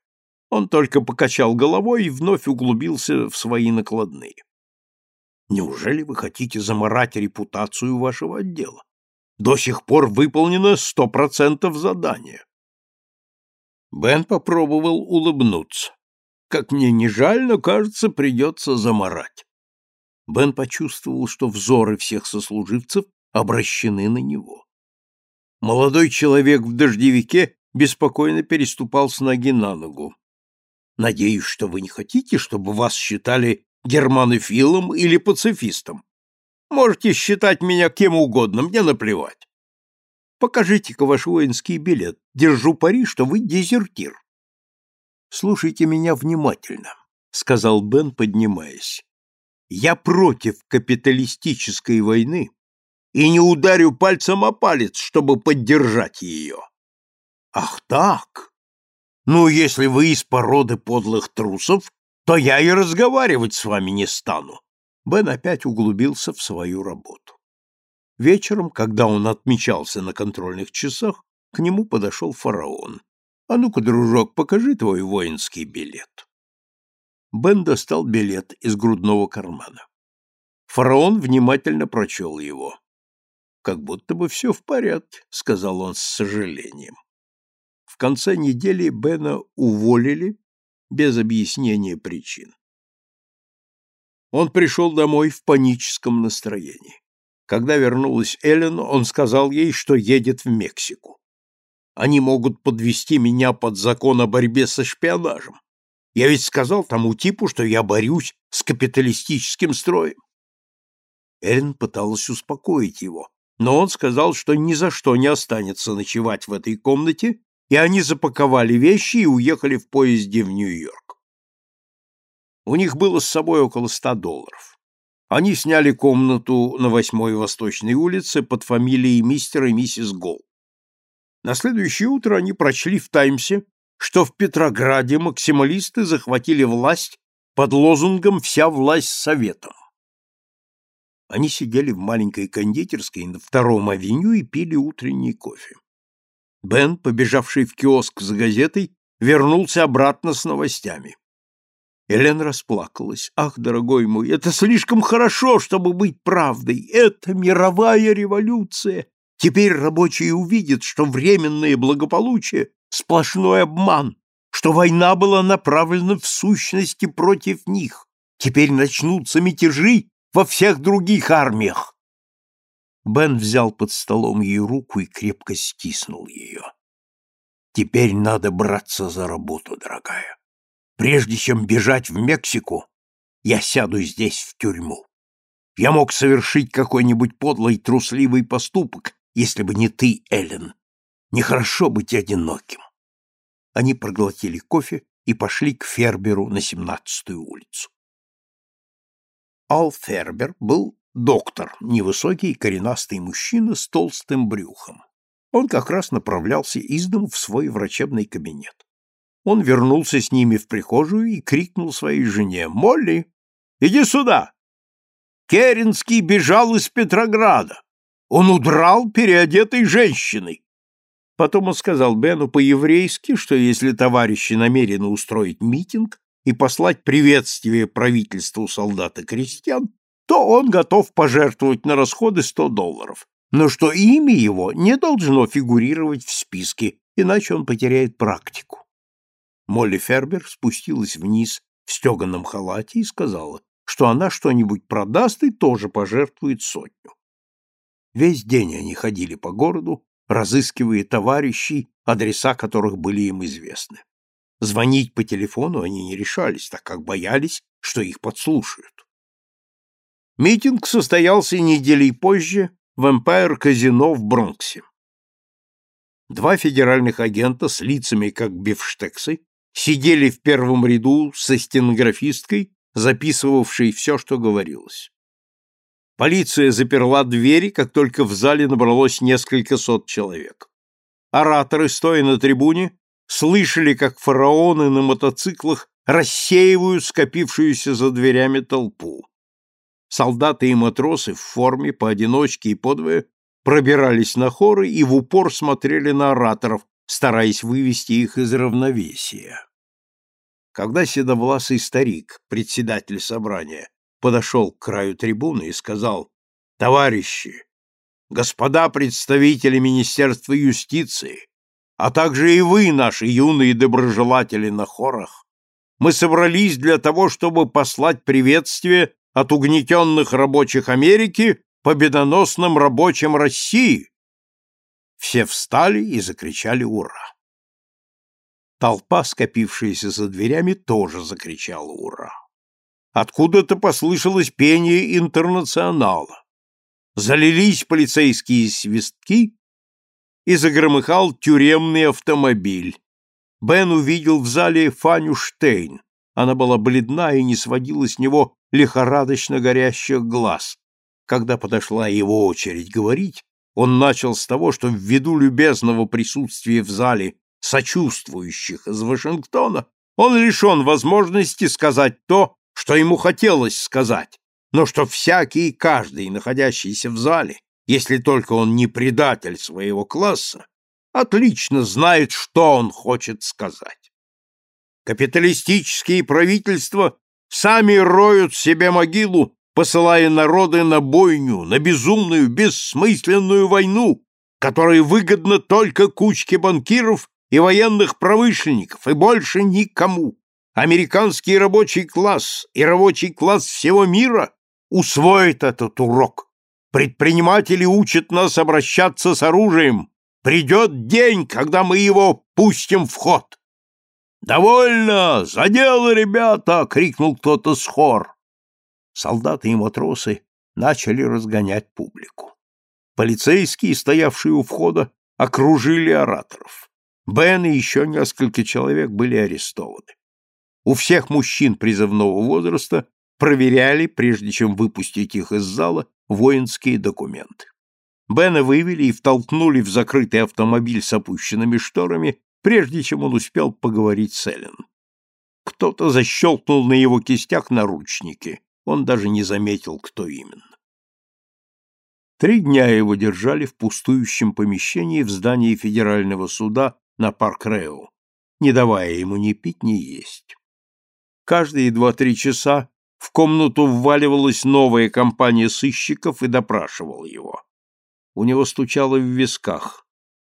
Он только покачал головой и вновь углубился в свои накладные. Неужели вы хотите заморать репутацию вашего отдела? До сих пор выполнено сто процентов задания. Бен попробовал улыбнуться. Как мне не жаль, но, кажется, придется заморать. Бен почувствовал, что взоры всех сослуживцев обращены на него. Молодой человек в дождевике беспокойно переступал с ноги на ногу. Надеюсь, что вы не хотите, чтобы вас считали германофилом или пацифистом. Можете считать меня кем угодно, мне наплевать. Покажите-ка ваш воинский билет. Держу пари, что вы дезертир. Слушайте меня внимательно, сказал Бен, поднимаясь. Я против капиталистической войны и не ударю пальцем о палец, чтобы поддержать ее. Ах так? Ну, если вы из породы подлых трусов, то я и разговаривать с вами не стану. Бен опять углубился в свою работу. Вечером, когда он отмечался на контрольных часах, к нему подошел фараон. «А ну-ка, дружок, покажи твой воинский билет». Бен достал билет из грудного кармана. Фараон внимательно прочел его. «Как будто бы все в порядке», — сказал он с сожалением. В конце недели Бена уволили без объяснения причин. Он пришел домой в паническом настроении. Когда вернулась Эллен, он сказал ей, что едет в Мексику. Они могут подвести меня под закон о борьбе со шпионажем. Я ведь сказал тому типу, что я борюсь с капиталистическим строем. Эллен пыталась успокоить его, но он сказал, что ни за что не останется ночевать в этой комнате, и они запаковали вещи и уехали в поезде в Нью-Йорк. У них было с собой около ста долларов. Они сняли комнату на восьмой Восточной улице под фамилией мистера и миссис Гол. На следующее утро они прочли в «Таймсе», что в Петрограде максималисты захватили власть под лозунгом «Вся власть советом». Они сидели в маленькой кондитерской на втором авеню и пили утренний кофе. Бен, побежавший в киоск за газетой, вернулся обратно с новостями. Элен расплакалась. «Ах, дорогой мой, это слишком хорошо, чтобы быть правдой! Это мировая революция! Теперь рабочие увидят, что временное благополучие — сплошной обман, что война была направлена в сущности против них. Теперь начнутся мятежи во всех других армиях!» Бен взял под столом ее руку и крепко стиснул ее. «Теперь надо браться за работу, дорогая. Прежде чем бежать в Мексику, я сяду здесь в тюрьму. Я мог совершить какой-нибудь подлый трусливый поступок, если бы не ты, Эллен. Нехорошо быть одиноким. Они проглотили кофе и пошли к Ферберу на семнадцатую улицу. Ал Фербер был доктор, невысокий коренастый мужчина с толстым брюхом. Он как раз направлялся из дому в свой врачебный кабинет. Он вернулся с ними в прихожую и крикнул своей жене «Молли, иди сюда!» Керенский бежал из Петрограда. Он удрал переодетой женщиной. Потом он сказал Бену по-еврейски, что если товарищи намерены устроить митинг и послать приветствие правительству солдат и крестьян, то он готов пожертвовать на расходы сто долларов, но что имя его не должно фигурировать в списке, иначе он потеряет практику. Молли Фербер спустилась вниз в стеганом халате и сказала, что она что-нибудь продаст и тоже пожертвует сотню. Весь день они ходили по городу, разыскивая товарищей, адреса которых были им известны. Звонить по телефону они не решались, так как боялись, что их подслушают. Митинг состоялся неделей позже в Эмпайр-казино в Бронксе. Два федеральных агента с лицами как бифштексы сидели в первом ряду со стенографисткой, записывавшей все, что говорилось. Полиция заперла двери, как только в зале набралось несколько сот человек. Ораторы, стоя на трибуне, слышали, как фараоны на мотоциклах рассеивают скопившуюся за дверями толпу. Солдаты и матросы в форме поодиночке и подвое пробирались на хоры и в упор смотрели на ораторов, стараясь вывести их из равновесия. Когда седовласый старик, председатель собрания, подошел к краю трибуны и сказал «Товарищи, господа представители Министерства юстиции, а также и вы, наши юные доброжелатели на хорах, мы собрались для того, чтобы послать приветствие от угнетенных рабочих Америки победоносным рабочим России. Все встали и закричали «Ура!». Толпа, скопившаяся за дверями, тоже закричала «Ура!». Откуда-то послышалось пение интернационала. Залились полицейские свистки, и загромыхал тюремный автомобиль. Бен увидел в зале Фаню Штейн. Она была бледна и не сводила с него лихорадочно горящих глаз. Когда подошла его очередь говорить, он начал с того, что ввиду любезного присутствия в зале сочувствующих из Вашингтона, он лишен возможности сказать то, что ему хотелось сказать, но что всякий и каждый, находящийся в зале, если только он не предатель своего класса, отлично знает, что он хочет сказать. Капиталистические правительства сами роют себе могилу, посылая народы на бойню, на безумную, бессмысленную войну, которая выгодна только кучке банкиров и военных промышленников, и больше никому. Американский рабочий класс и рабочий класс всего мира усвоит этот урок. Предприниматели учат нас обращаться с оружием. Придет день, когда мы его пустим в ход. «Довольно! За дело, ребята!» — крикнул кто-то с хор. Солдаты и матросы начали разгонять публику. Полицейские, стоявшие у входа, окружили ораторов. Бен и еще несколько человек были арестованы. У всех мужчин призывного возраста проверяли, прежде чем выпустить их из зала, воинские документы. Бена вывели и втолкнули в закрытый автомобиль с опущенными шторами, прежде чем он успел поговорить с Эллен. Кто-то защелкнул на его кистях наручники. Он даже не заметил, кто именно. Три дня его держали в пустующем помещении в здании федерального суда на Парк-Рео, не давая ему ни пить, ни есть. Каждые два-три часа в комнату вваливалась новая компания сыщиков и допрашивала его. У него стучало в висках.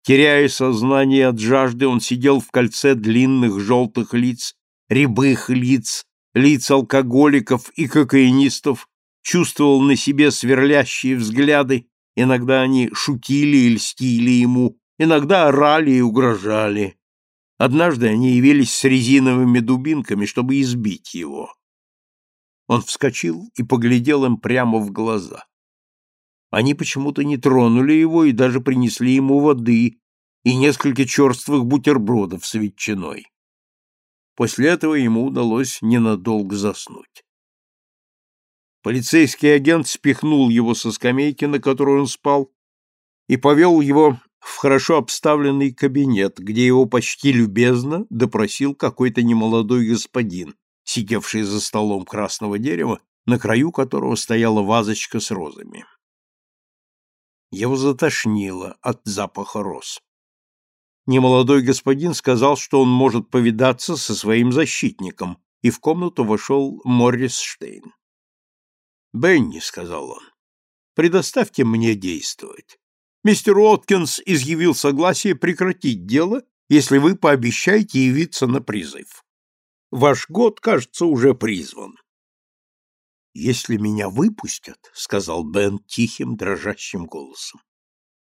Теряя сознание от жажды, он сидел в кольце длинных желтых лиц, рябых лиц, лиц алкоголиков и кокаинистов, чувствовал на себе сверлящие взгляды, иногда они шутили и льстили ему, иногда орали и угрожали. Однажды они явились с резиновыми дубинками, чтобы избить его. Он вскочил и поглядел им прямо в глаза. Они почему-то не тронули его и даже принесли ему воды и несколько черствых бутербродов с ветчиной. После этого ему удалось ненадолго заснуть. Полицейский агент спихнул его со скамейки, на которой он спал, и повел его в хорошо обставленный кабинет, где его почти любезно допросил какой-то немолодой господин, сидевший за столом красного дерева, на краю которого стояла вазочка с розами. Его затошнило от запаха роз. Немолодой господин сказал, что он может повидаться со своим защитником, и в комнату вошел Моррис Штейн. «Бенни», — сказал он, — «предоставьте мне действовать. Мистер Уоткинс изъявил согласие прекратить дело, если вы пообещаете явиться на призыв. Ваш год, кажется, уже призван. Если меня выпустят, сказал Бен тихим, дрожащим голосом,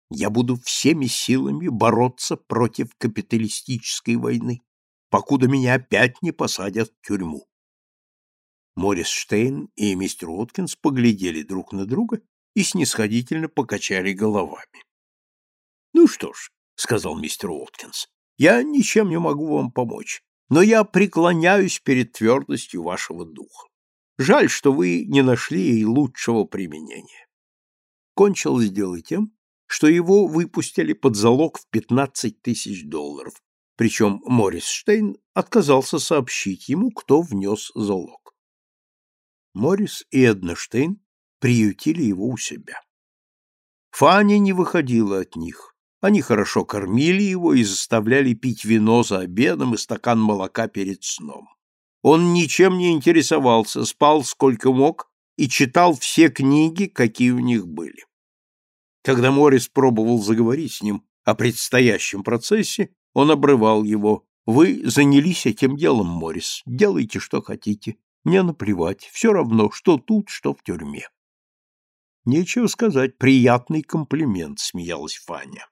я буду всеми силами бороться против капиталистической войны, покуда меня опять не посадят в тюрьму. Морис Штейн и мистер Уоткинс поглядели друг на друга и снисходительно покачали головами. «Ну что ж», — сказал мистер Уоткинс, — «я ничем не могу вам помочь, но я преклоняюсь перед твердостью вашего духа. Жаль, что вы не нашли ей лучшего применения». Кончилось дело тем, что его выпустили под залог в 15 тысяч долларов, причем Морис Штейн отказался сообщить ему, кто внес залог. Морис и Эдна Штейн приютили его у себя. Фаня не выходила от них. Они хорошо кормили его и заставляли пить вино за обедом и стакан молока перед сном. Он ничем не интересовался, спал сколько мог и читал все книги, какие у них были. Когда Морис пробовал заговорить с ним о предстоящем процессе, он обрывал его. Вы занялись этим делом, Моррис. Делайте, что хотите. Мне наплевать. Все равно, что тут, что в тюрьме. Нечего сказать, приятный комплимент, смеялась Фаня.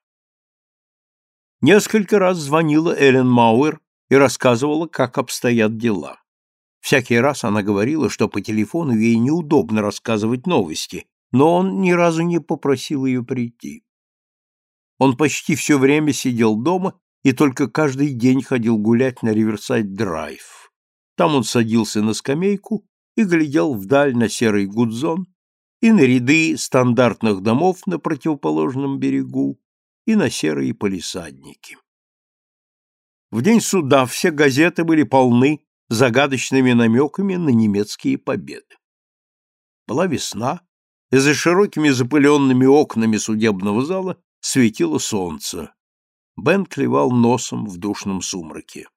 Несколько раз звонила Эллен Мауэр и рассказывала, как обстоят дела. Всякий раз она говорила, что по телефону ей неудобно рассказывать новости, но он ни разу не попросил ее прийти. Он почти все время сидел дома и только каждый день ходил гулять на Риверсайд-драйв. Там он садился на скамейку и глядел вдаль на серый гудзон и на ряды стандартных домов на противоположном берегу, и на серые полисадники. В день суда все газеты были полны загадочными намеками на немецкие победы. Была весна, и за широкими запыленными окнами судебного зала светило солнце. Бен клевал носом в душном сумраке.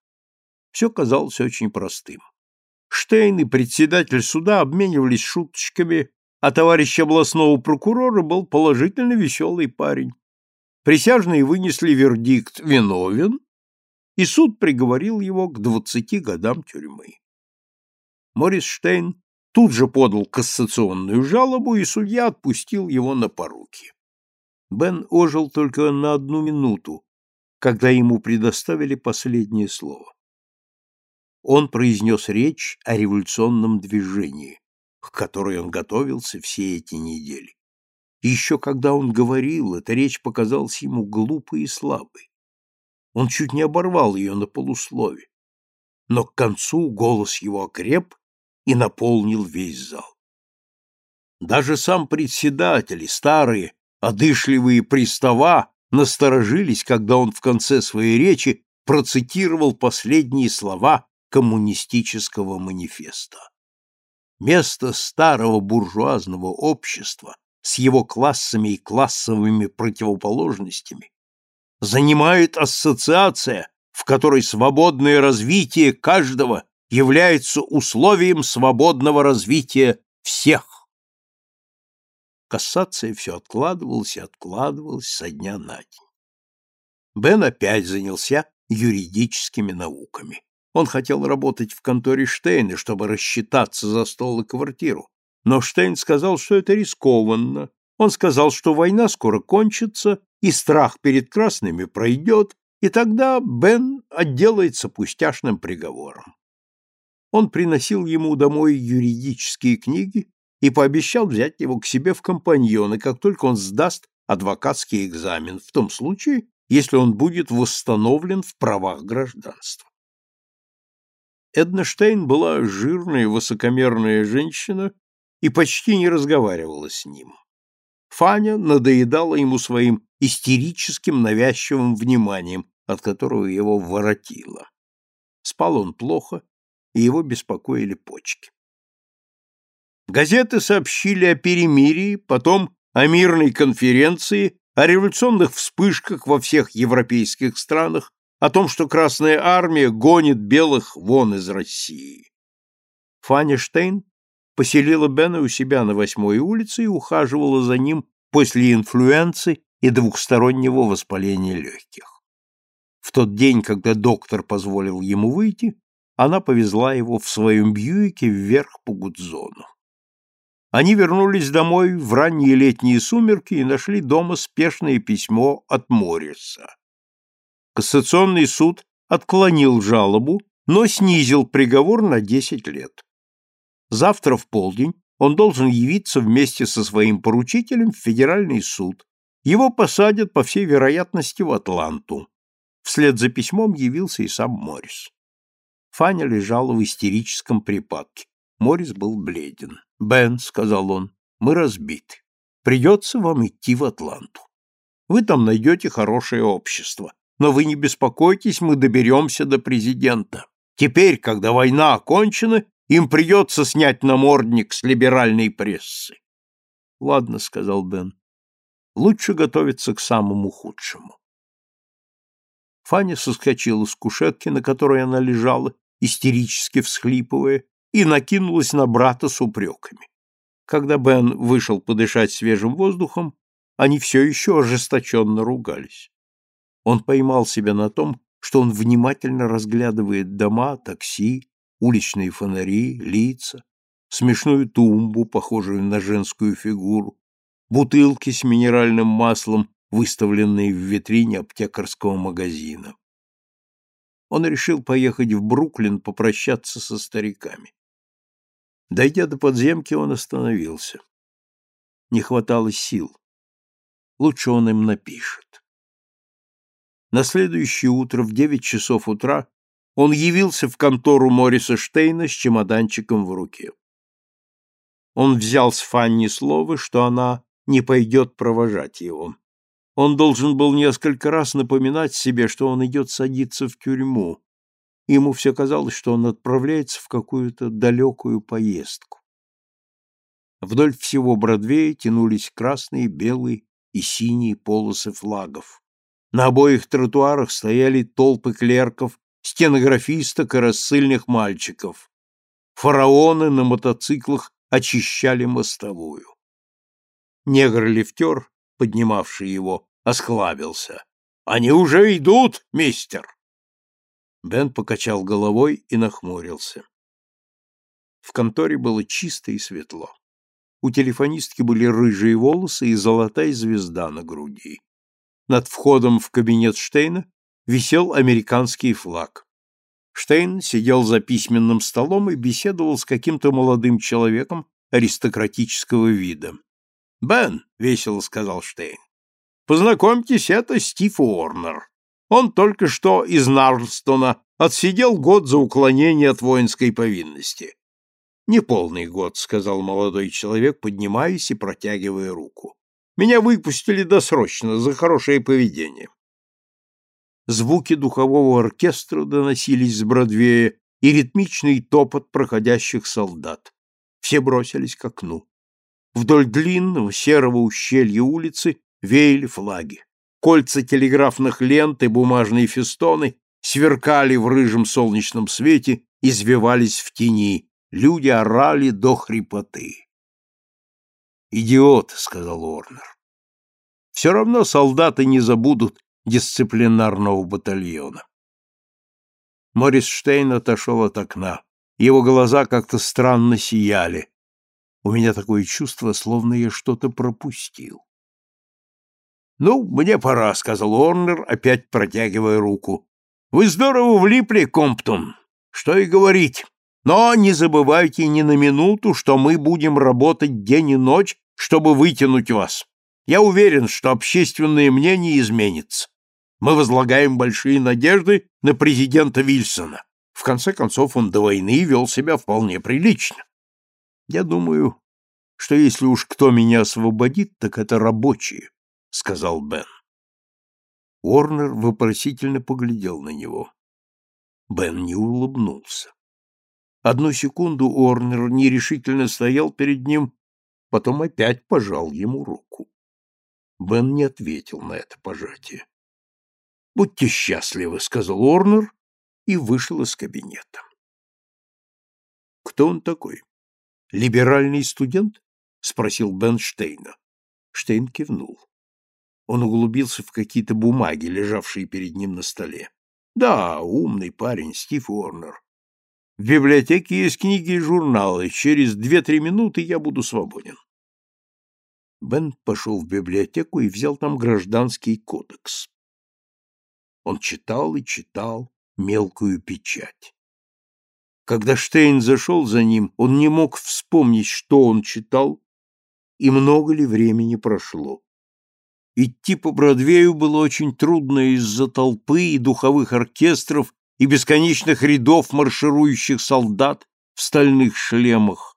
Все казалось очень простым. Штейн и председатель суда обменивались шуточками а товарищ областного прокурора был положительно веселый парень. Присяжные вынесли вердикт «виновен», и суд приговорил его к двадцати годам тюрьмы. Морис Штейн тут же подал кассационную жалобу, и судья отпустил его на поруки. Бен ожил только на одну минуту, когда ему предоставили последнее слово. Он произнес речь о революционном движении, к которой он готовился все эти недели. Еще когда он говорил, эта речь показалась ему глупой и слабой. Он чуть не оборвал ее на полуслове. Но к концу голос его окреп и наполнил весь зал. Даже сам председатель и старые, одышливые пристава насторожились, когда он в конце своей речи процитировал последние слова коммунистического манифеста. Место старого буржуазного общества с его классами и классовыми противоположностями занимает ассоциация, в которой свободное развитие каждого является условием свободного развития всех. Кассация все откладывалась и откладывалась со дня на день. Бен опять занялся юридическими науками. Он хотел работать в конторе Штейна, чтобы рассчитаться за стол и квартиру. Но Штейн сказал, что это рискованно. Он сказал, что война скоро кончится, и страх перед красными пройдет, и тогда Бен отделается пустяшным приговором. Он приносил ему домой юридические книги и пообещал взять его к себе в компаньоны, как только он сдаст адвокатский экзамен, в том случае, если он будет восстановлен в правах гражданства. Эдна Штейн была жирная, высокомерная женщина и почти не разговаривала с ним. Фаня надоедала ему своим истерическим навязчивым вниманием, от которого его воротило. Спал он плохо, и его беспокоили почки. Газеты сообщили о перемирии, потом о мирной конференции, о революционных вспышках во всех европейских странах, о том, что Красная Армия гонит белых вон из России. Фаня Штейн поселила Бена у себя на восьмой улице и ухаживала за ним после инфлюенции и двухстороннего воспаления легких. В тот день, когда доктор позволил ему выйти, она повезла его в своем Бьюике вверх по Гудзону. Они вернулись домой в ранние летние сумерки и нашли дома спешное письмо от Морриса. Кассационный суд отклонил жалобу, но снизил приговор на 10 лет. Завтра в полдень он должен явиться вместе со своим поручителем в федеральный суд. Его посадят, по всей вероятности, в Атланту. Вслед за письмом явился и сам Моррис. Фаня лежала в истерическом припадке. Моррис был бледен. «Бен», — сказал он, — «мы разбиты. Придется вам идти в Атланту. Вы там найдете хорошее общество. Но вы не беспокойтесь, мы доберемся до президента. Теперь, когда война окончена, им придется снять намордник с либеральной прессы. — Ладно, — сказал Бен. — Лучше готовиться к самому худшему. Фаня соскочила с кушетки, на которой она лежала, истерически всхлипывая, и накинулась на брата с упреками. Когда Бен вышел подышать свежим воздухом, они все еще ожесточенно ругались. Он поймал себя на том, что он внимательно разглядывает дома, такси, уличные фонари, лица, смешную тумбу, похожую на женскую фигуру, бутылки с минеральным маслом, выставленные в витрине аптекарского магазина. Он решил поехать в Бруклин попрощаться со стариками. Дойдя до подземки, он остановился. Не хватало сил. Лучше он им напишет. На следующее утро в девять часов утра он явился в контору Мориса Штейна с чемоданчиком в руке. Он взял с Фанни слово, что она не пойдет провожать его. Он должен был несколько раз напоминать себе, что он идет садиться в тюрьму. Ему все казалось, что он отправляется в какую-то далекую поездку. Вдоль всего Бродвея тянулись красные, белые и синие полосы флагов. На обоих тротуарах стояли толпы клерков, стенографисток и рассыльных мальчиков. Фараоны на мотоциклах очищали мостовую. Негр-лифтер, поднимавший его, осклабился. «Они уже идут, мистер!» Бен покачал головой и нахмурился. В конторе было чисто и светло. У телефонистки были рыжие волосы и золотая звезда на груди. Над входом в кабинет Штейна висел американский флаг. Штейн сидел за письменным столом и беседовал с каким-то молодым человеком аристократического вида. «Бен», — весело сказал Штейн, — «познакомьтесь, это Стив Уорнер. Он только что из Нарлстона отсидел год за уклонение от воинской повинности. «Неполный год», — сказал молодой человек, поднимаясь и протягивая руку. «Меня выпустили досрочно за хорошее поведение». Звуки духового оркестра доносились с Бродвея и ритмичный топот проходящих солдат. Все бросились к окну. Вдоль длинного серого ущелья улицы веяли флаги. Кольца телеграфных лент и бумажные фестоны сверкали в рыжем солнечном свете, извивались в тени, Люди орали до хрипоты. «Идиот», — сказал Орнер. «Все равно солдаты не забудут дисциплинарного батальона». Морис Штейн отошел от окна. Его глаза как-то странно сияли. У меня такое чувство, словно я что-то пропустил. «Ну, мне пора», — сказал Орнер, опять протягивая руку. «Вы здорово влипли, Комптон. Что и говорить. Но не забывайте ни на минуту, что мы будем работать день и ночь, чтобы вытянуть вас. Я уверен, что общественное мнение изменится. Мы возлагаем большие надежды на президента Вильсона. В конце концов, он до войны вел себя вполне прилично. Я думаю, что если уж кто меня освободит, так это рабочие, — сказал Бен. Уорнер вопросительно поглядел на него. Бен не улыбнулся. Одну секунду Орнер нерешительно стоял перед ним, потом опять пожал ему руку. Бен не ответил на это пожатие. «Будьте счастливы», — сказал Орнер и вышел из кабинета. «Кто он такой? Либеральный студент?» — спросил Бен Штейна. Штейн кивнул. Он углубился в какие-то бумаги, лежавшие перед ним на столе. «Да, умный парень, Стив Уорнер. В библиотеке есть книги и журналы. Через две-три минуты я буду свободен. Бен пошел в библиотеку и взял там гражданский кодекс. Он читал и читал мелкую печать. Когда Штейн зашел за ним, он не мог вспомнить, что он читал, и много ли времени прошло. Идти по Бродвею было очень трудно из-за толпы и духовых оркестров и бесконечных рядов марширующих солдат в стальных шлемах.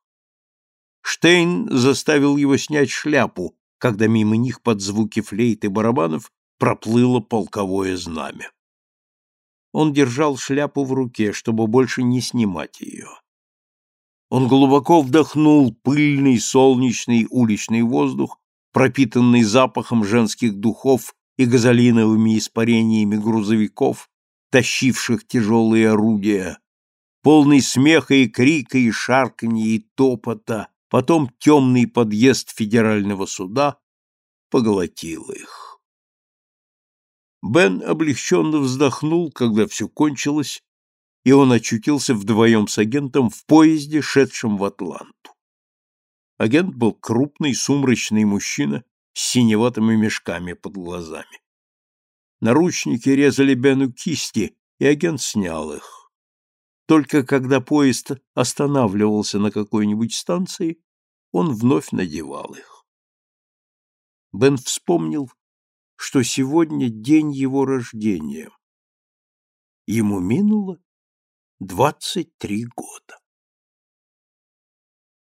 Штейн заставил его снять шляпу, когда мимо них под звуки флейт и барабанов проплыло полковое знамя. Он держал шляпу в руке, чтобы больше не снимать ее. Он глубоко вдохнул пыльный солнечный уличный воздух, пропитанный запахом женских духов и газолиновыми испарениями грузовиков, тащивших тяжелые орудия, полный смеха и крика, и шарканья, и топота, потом темный подъезд федерального суда поглотил их. Бен облегченно вздохнул, когда все кончилось, и он очутился вдвоем с агентом в поезде, шедшем в Атланту. Агент был крупный, сумрачный мужчина с синеватыми мешками под глазами. Наручники резали Бену кисти, и агент снял их. Только когда поезд останавливался на какой-нибудь станции, он вновь надевал их. Бен вспомнил, что сегодня день его рождения. Ему минуло двадцать три года.